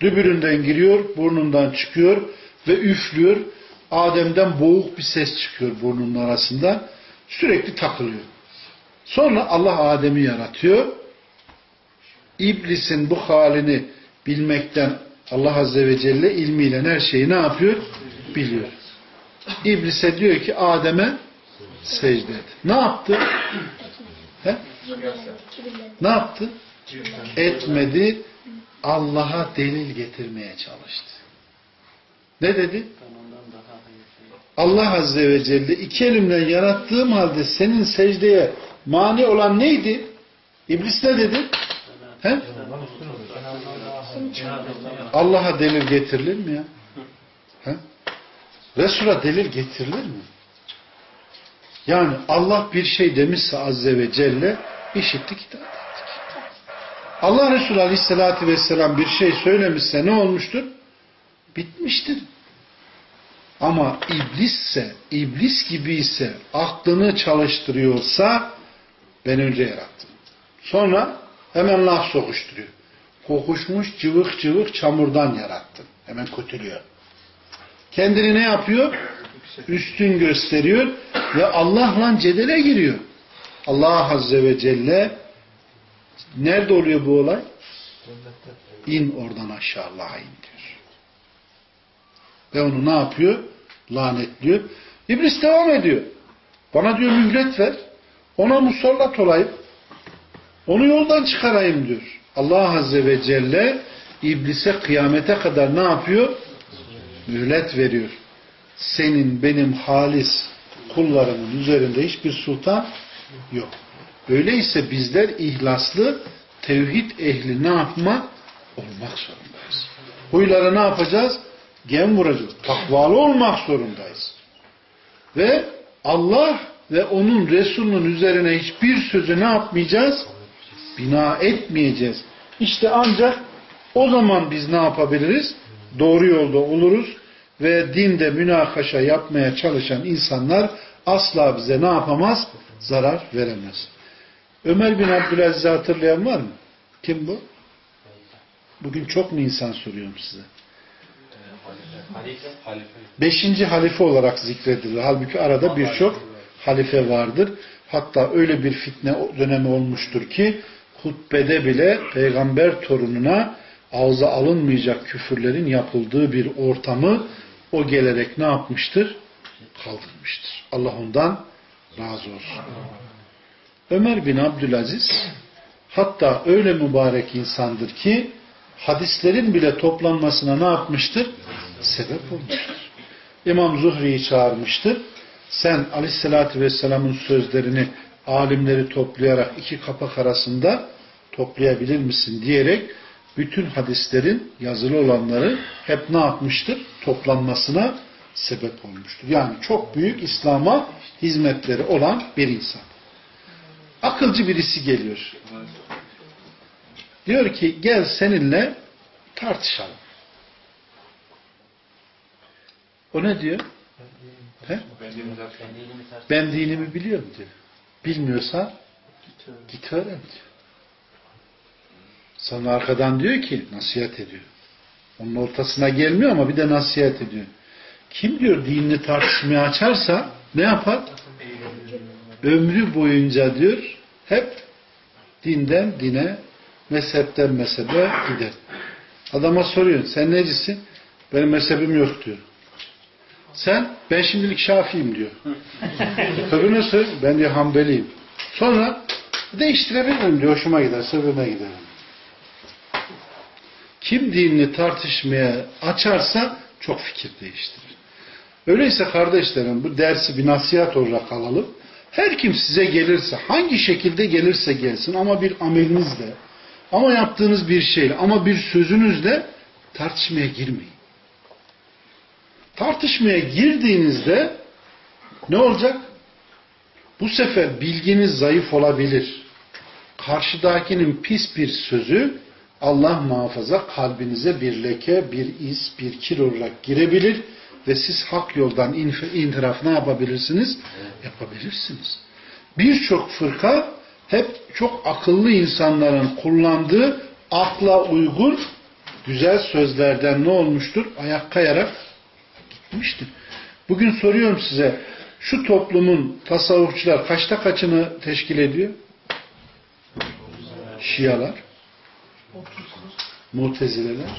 Dübüründen giriyor, burnundan çıkıyor ve üflüyor. Adem'den boğuk bir ses çıkıyor burnunun arasından. Sürekli takılıyor. Sonra Allah Adem'i yaratıyor. İblisin bu halini bilmekten Allah Azze ve Celle ilmiyle her şeyi ne yapıyor? Biliyor. İblise diyor ki Adem'e secde et. Ne yaptı? He? Ne yaptı? Etmedi. Allah'a delil getirmeye çalıştı. Ne dedi? Allah Azze ve Celle iki elimle yarattığım halde senin secdeye mani olan neydi? İblis ne dedi? He? Allah'a delil getirilir mi ya? He? Resul'a delil getirilir mi? Yani Allah bir şey demişse Azze ve Celle işittik itaat ettik. Allah Resulü Aleyhisselatü Vesselam bir şey söylemişse ne olmuştur? Bitmiştir. Ama iblisse, iblis gibi ise aklını çalıştırıyorsa ben önce yarattım. Sonra hemen laf sokuşturuyor. Kokuşmuş cıvık cıvık çamurdan yarattım. Hemen kötülüyor. Kendini ne yapıyor? Üstün gösteriyor ve Allah'la cedele giriyor. Allah Azze ve Celle nerede oluyor bu olay? İn oradan aşağı Allah'a in diyor. Ve onu ne yapıyor? Lanetliyor. İblis devam ediyor. Bana diyor mühlet ver. Ona musallat olayım. Onu yoldan çıkarayım diyor. Allah Azze ve Celle iblise kıyamete kadar ne yapıyor? Mühlet veriyor. Senin benim halis kullarının üzerinde hiçbir sultan yok. Öyleyse bizler ihlaslı, tevhid ehli ne yapma? Olmak zorundayız. Huylara ne yapacağız? Gem vuracağız. Takvalı olmak zorundayız. Ve Allah ve onun Resulünün üzerine hiçbir sözü ne yapmayacağız? Bina etmeyeceğiz. İşte ancak o zaman biz ne yapabiliriz? Doğru yolda oluruz ve dinde münakaşa yapmaya çalışan insanlar asla bize ne yapamaz? Zarar veremez. Ömer bin Abdülaziz'i hatırlayan var mı? Kim bu? Bugün çok mu insan soruyorum size? Beşinci halife olarak zikredilir. Halbuki arada birçok halife vardır. Hatta öyle bir fitne dönemi olmuştur ki hutbede bile peygamber torununa ağza alınmayacak küfürlerin yapıldığı bir ortamı o gelerek ne yapmıştır? Kaldırmıştır. Allah ondan razı olsun. Ömer bin Abdülaziz hatta öyle mübarek insandır ki hadislerin bile toplanmasına ne yapmıştır? Sebep olmuştur. İmam Zuhri'yi çağırmıştır. Sen aleyhissalatü vesselamın sözlerini alimleri toplayarak iki kapak arasında toplayabilir misin diyerek bütün hadislerin yazılı olanları hep ne yapmıştır? Toplanmasına sebep olmuştur. Yani çok büyük İslam'a hizmetleri olan bir insan. Akılcı birisi geliyor. Diyor ki gel seninle tartışalım. O ne diyor? He? Ben dinimi biliyorum diyor. Bilmiyorsan git öğren diyor. Sonra arkadan diyor ki nasihat ediyor. Onun ortasına gelmiyor ama bir de nasihat ediyor. Kim diyor dinini tartışmaya açarsa ne yapar? Ömrü boyunca diyor hep dinden dine, mezhepten mezhebe gider. Adama soruyorsun sen necisin? Benim mezhebim yok diyor. Sen ben şimdilik Şafi'yim diyor. Öbürüne söz ben diyor Hanbeliyim. Sonra değiştirebilirim diyor. Hoşuma giderse öbürüne giderim. Kim dinini tartışmaya açarsa çok fikir değiştirir. Öyleyse kardeşlerim bu dersi bir nasihat olarak alalım. Her kim size gelirse, hangi şekilde gelirse gelsin ama bir amelinizle, ama yaptığınız bir şeyle, ama bir sözünüzle tartışmaya girmeyin. Tartışmaya girdiğinizde ne olacak? Bu sefer bilginiz zayıf olabilir. Karşıdakinin pis bir sözü Allah muhafaza kalbinize bir leke, bir iz, bir kir olarak girebilir ve siz hak yoldan inhiraf ne yapabilirsiniz? Yapabilirsiniz. Birçok fırka hep çok akıllı insanların kullandığı akla uygun güzel sözlerden ne olmuştur? Ayak kayarak gitmiştir. Bugün soruyorum size şu toplumun tasavvufçular kaçta kaçını teşkil ediyor? Şialar, Mutezileler.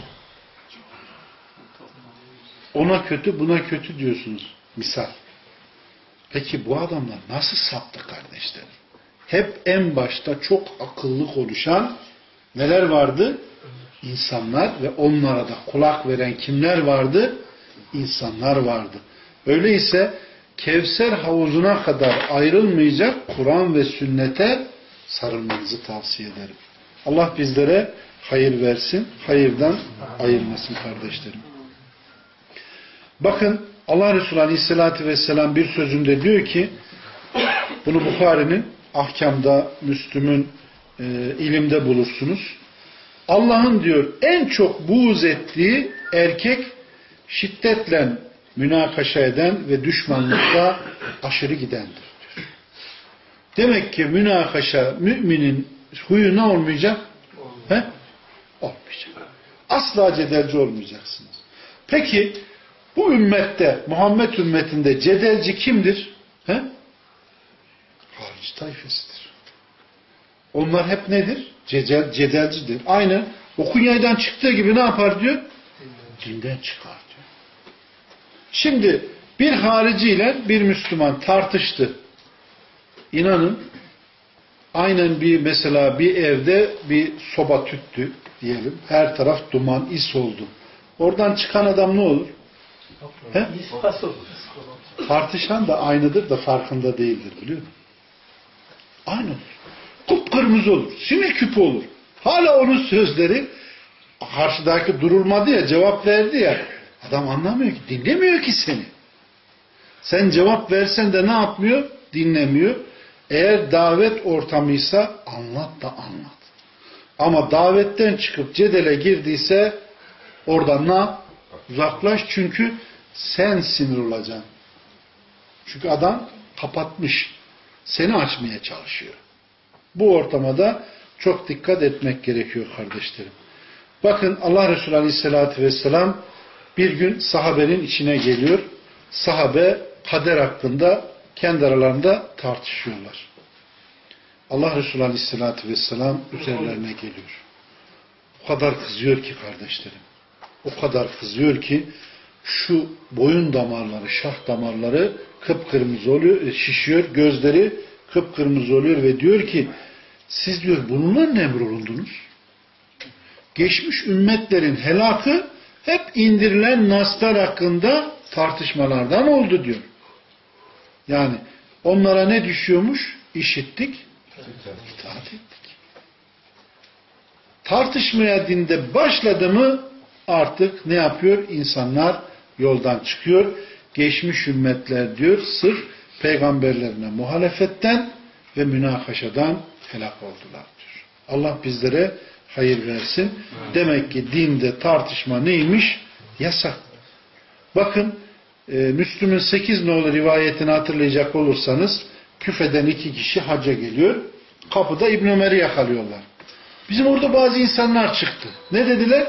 Ona kötü, buna kötü diyorsunuz. Misal. Peki bu adamlar nasıl saptı kardeşlerim? Hep en başta çok akıllı konuşan neler vardı? İnsanlar ve onlara da kulak veren kimler vardı? İnsanlar vardı. Öyleyse Kevser havuzuna kadar ayrılmayacak Kur'an ve sünnete sarılmanızı tavsiye ederim. Allah bizlere hayır versin, hayırdan ayırmasın kardeşlerim. Bakın Allah Resulü Aleyhisselatü Vesselam bir sözünde diyor ki bunu Bukhari'nin ahkamda, Müslüm'ün e, ilimde bulursunuz. Allah'ın diyor en çok buğz ettiği erkek şiddetle münakaşa eden ve düşmanlıkta aşırı gidendir. Diyor. Demek ki münakaşa müminin huyu ne olmayacak? He? Olmayacak. Asla cedelci olmayacaksınız. Peki bu ümmette, Muhammed ümmetinde cedelci kimdir? Harici tayfesidir. Onlar hep nedir? Cedel, cedelcidir. Aynı okunyaydan çıktığı gibi ne yapar diyor? Dinden çıkar diyor. Şimdi bir hariciyle bir Müslüman tartıştı. İnanın aynen bir mesela bir evde bir soba tüttü diyelim. Her taraf duman, is oldu. Oradan çıkan adam ne olur? He? Tartışan da aynıdır da farkında değildir biliyor musun? Aynı olur. Kıpkırmızı olur. Sinir küpü olur. Hala onun sözleri karşıdaki durulmadı ya cevap verdi ya. Adam anlamıyor ki dinlemiyor ki seni. Sen cevap versen de ne yapmıyor? Dinlemiyor. Eğer davet ortamıysa anlat da anlat. Ama davetten çıkıp cedele girdiyse oradan ne? Uzaklaş çünkü sen sinir olacaksın. Çünkü adam kapatmış. Seni açmaya çalışıyor. Bu ortamada çok dikkat etmek gerekiyor kardeşlerim. Bakın Allah Resulü Aleyhisselatü Vesselam bir gün sahabenin içine geliyor. Sahabe kader hakkında kendi aralarında tartışıyorlar. Allah Resulü Aleyhisselatü Vesselam üzerlerine geliyor. O kadar kızıyor ki kardeşlerim. O kadar kızıyor ki şu boyun damarları, şah damarları kıpkırmızı oluyor, şişiyor, gözleri kıpkırmızı oluyor ve diyor ki siz diyor bununla ne emrolundunuz? Geçmiş ümmetlerin helakı hep indirilen naslar hakkında tartışmalardan oldu diyor. Yani onlara ne düşüyormuş? İşittik, itaat ettik. Tartışmaya dinde başladı mı artık ne yapıyor? İnsanlar yoldan çıkıyor. Geçmiş ümmetler diyor sırf peygamberlerine muhalefetten ve münakaşadan helak oldular diyor. Allah bizlere hayır versin. Demek ki dinde tartışma neymiş? Yasak. Bakın e, Müslüm'ün 8 nolu rivayetini hatırlayacak olursanız küfeden iki kişi hacca geliyor. Kapıda İbn Ömer'i yakalıyorlar. Bizim orada bazı insanlar çıktı. Ne dediler?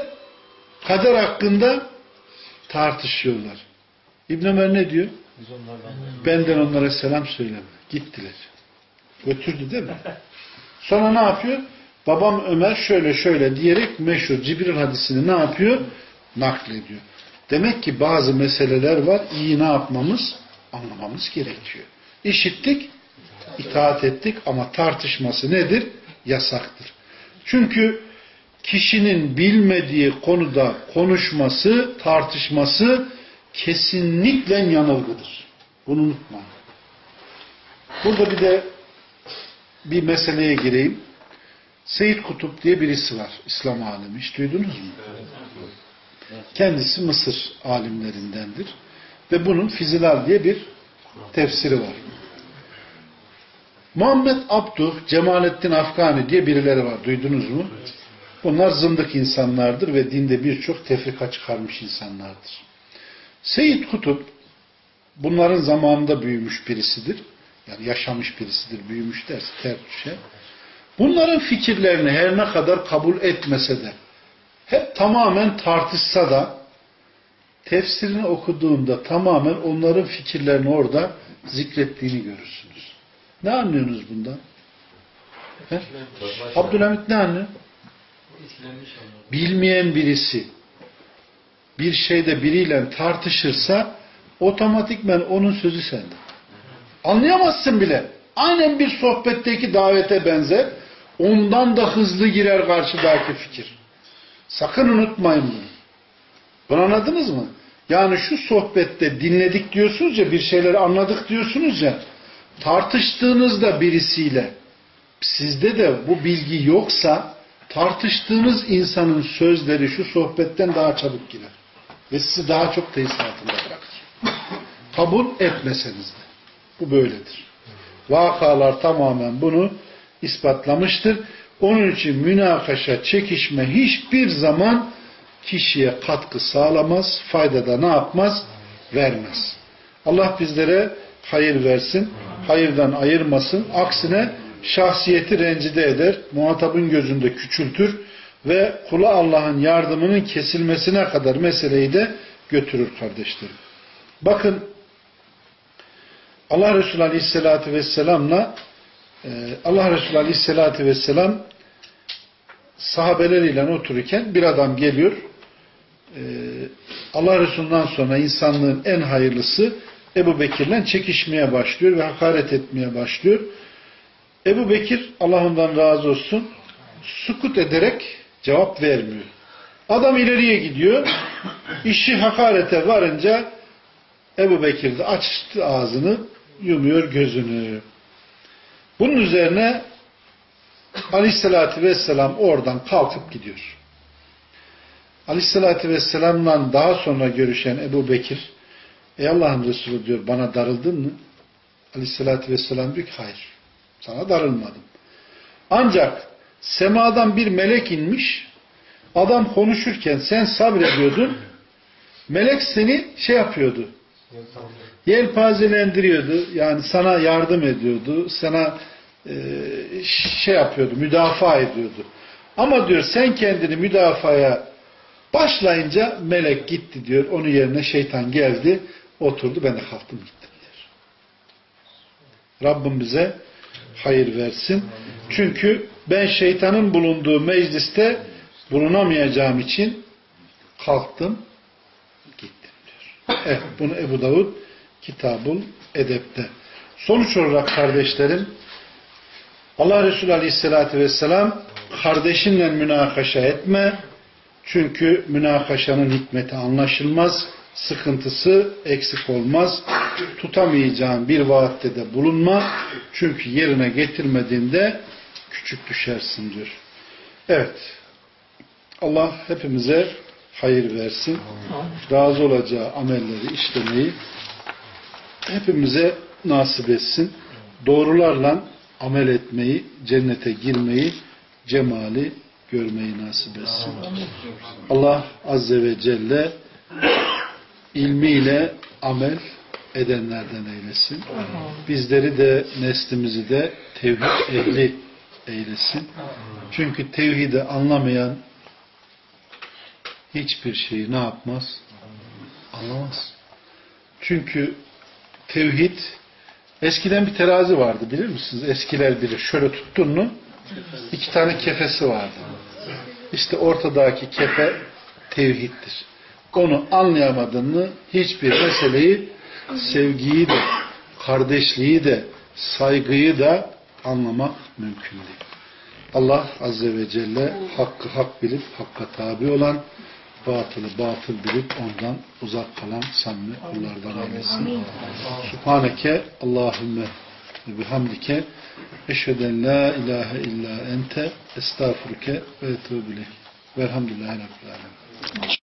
Kader hakkında tartışıyorlar. İbn Ömer ne diyor? Benden onlara selam söyleme. Gittiler. Götürdü değil mi? Sonra ne yapıyor? Babam Ömer şöyle şöyle diyerek meşhur Cibril hadisini ne yapıyor? Naklediyor. Demek ki bazı meseleler var. İyi ne yapmamız? Anlamamız gerekiyor. İşittik, itaat ettik ama tartışması nedir? Yasaktır. Çünkü kişinin bilmediği konuda konuşması, tartışması kesinlikle yanılgıdır. Bunu unutmayın. Burada bir de bir meseleye gireyim. Seyyid Kutup diye birisi var. İslam alemi. Hiç duydunuz mu? Kendisi Mısır alimlerindendir. Ve bunun Fizilal diye bir tefsiri var. Muhammed Abduh, Cemalettin Afgani diye birileri var. Duydunuz mu? Bunlar zındık insanlardır ve dinde birçok tefrika çıkarmış insanlardır. Seyyid Kutup bunların zamanında büyümüş birisidir. Yani yaşamış birisidir, büyümüş derse tercühe. Bunların fikirlerini her ne kadar kabul etmese de hep tamamen tartışsa da tefsirini okuduğunda tamamen onların fikirlerini orada zikrettiğini görürsünüz. Ne anlıyorsunuz bundan? He? Abdülhamit ne anlıyor? Bilmeyen birisi bir şeyde biriyle tartışırsa otomatikmen onun sözü sende. Anlayamazsın bile. Aynen bir sohbetteki davete benzer. Ondan da hızlı girer karşıdaki fikir. Sakın unutmayın bunu. Bunu anladınız mı? Yani şu sohbette dinledik diyorsunuz ya, bir şeyleri anladık diyorsunuz ya, tartıştığınızda birisiyle, sizde de bu bilgi yoksa, tartıştığınız insanın sözleri şu sohbetten daha çabuk girer. Ve sizi daha çok tesir altında bırakır. Kabul etmeseniz de. Bu böyledir. Vakalar tamamen bunu ispatlamıştır. Onun için münakaşa, çekişme hiçbir zaman kişiye katkı sağlamaz, fayda da ne yapmaz? Vermez. Allah bizlere hayır versin, hayırdan ayırmasın. Aksine şahsiyeti rencide eder, muhatabın gözünde küçültür ve kula Allah'ın yardımının kesilmesine kadar meseleyi de götürür kardeşlerim. Bakın Allah Resulü Aleyhisselatü Vesselam'la e, Allah Resulü Aleyhisselatü Vesselam sahabeleriyle otururken bir adam geliyor. E, Allah Resulü'nden sonra insanlığın en hayırlısı Ebu Bekir'le çekişmeye başlıyor ve hakaret etmeye başlıyor. Ebu Bekir Allah ondan razı olsun sukut ederek cevap vermiyor. Adam ileriye gidiyor. İşi hakarete varınca Ebu Bekir de açtı ağzını, yumuyor gözünü. Bunun üzerine Aleyhisselatü Vesselam oradan kalkıp gidiyor. Aleyhisselatü Vesselam'la daha sonra görüşen Ebu Bekir, Ey Allah'ın Resulü diyor, bana darıldın mı? Aleyhisselatü Vesselam diyor ki, hayır, sana darılmadım. Ancak semadan bir melek inmiş, adam konuşurken sen sabrediyordun, melek seni şey yapıyordu, yelpazelendiriyordu, yani sana yardım ediyordu, sana e, şey yapıyordu, müdafaa ediyordu. Ama diyor sen kendini müdafaya başlayınca melek gitti diyor, onun yerine şeytan geldi, oturdu, ben de kalktım gittim diyor. Rabbim bize hayır versin. Çünkü ben şeytanın bulunduğu mecliste bulunamayacağım için kalktım, gittim diyor. Evet, bunu Ebu Davud Kitabul Edep'te. Sonuç olarak kardeşlerim, Allah Resulü Aleyhisselatü Vesselam kardeşinle münakaşa etme. Çünkü münakaşanın hikmeti anlaşılmaz. Sıkıntısı eksik olmaz. Tutamayacağın bir vaatte de bulunma. Çünkü yerine getirmediğinde küçük düşersin diyor. Evet. Allah hepimize hayır versin. Razı olacağı amelleri işlemeyi hepimize nasip etsin. Doğrularla amel etmeyi, cennete girmeyi, cemali görmeyi nasip etsin. Allah Azze ve Celle ilmiyle amel edenlerden eylesin. Bizleri de neslimizi de tevhid ehli eylesin. Çünkü tevhidi anlamayan hiçbir şeyi ne yapmaz? Anlamaz. Çünkü tevhid eskiden bir terazi vardı bilir misiniz? Eskiler bilir. Şöyle tuttun mu iki tane kefesi vardı. İşte ortadaki kefe tevhiddir. Onu anlayamadın mı hiçbir meseleyi sevgiyi de, kardeşliği de, saygıyı da anlamak mümkün değil. Allah Azze ve Celle hakkı hak bilip hakka tabi olan, batılı batıl bilip ondan uzak kalan samimi kullardan eylesin. Subhaneke Allahümme ve bihamdike eşheden la ilahe illa ente estağfurke ve etûbü ileyh. Velhamdülillahi Rabbil Alemin.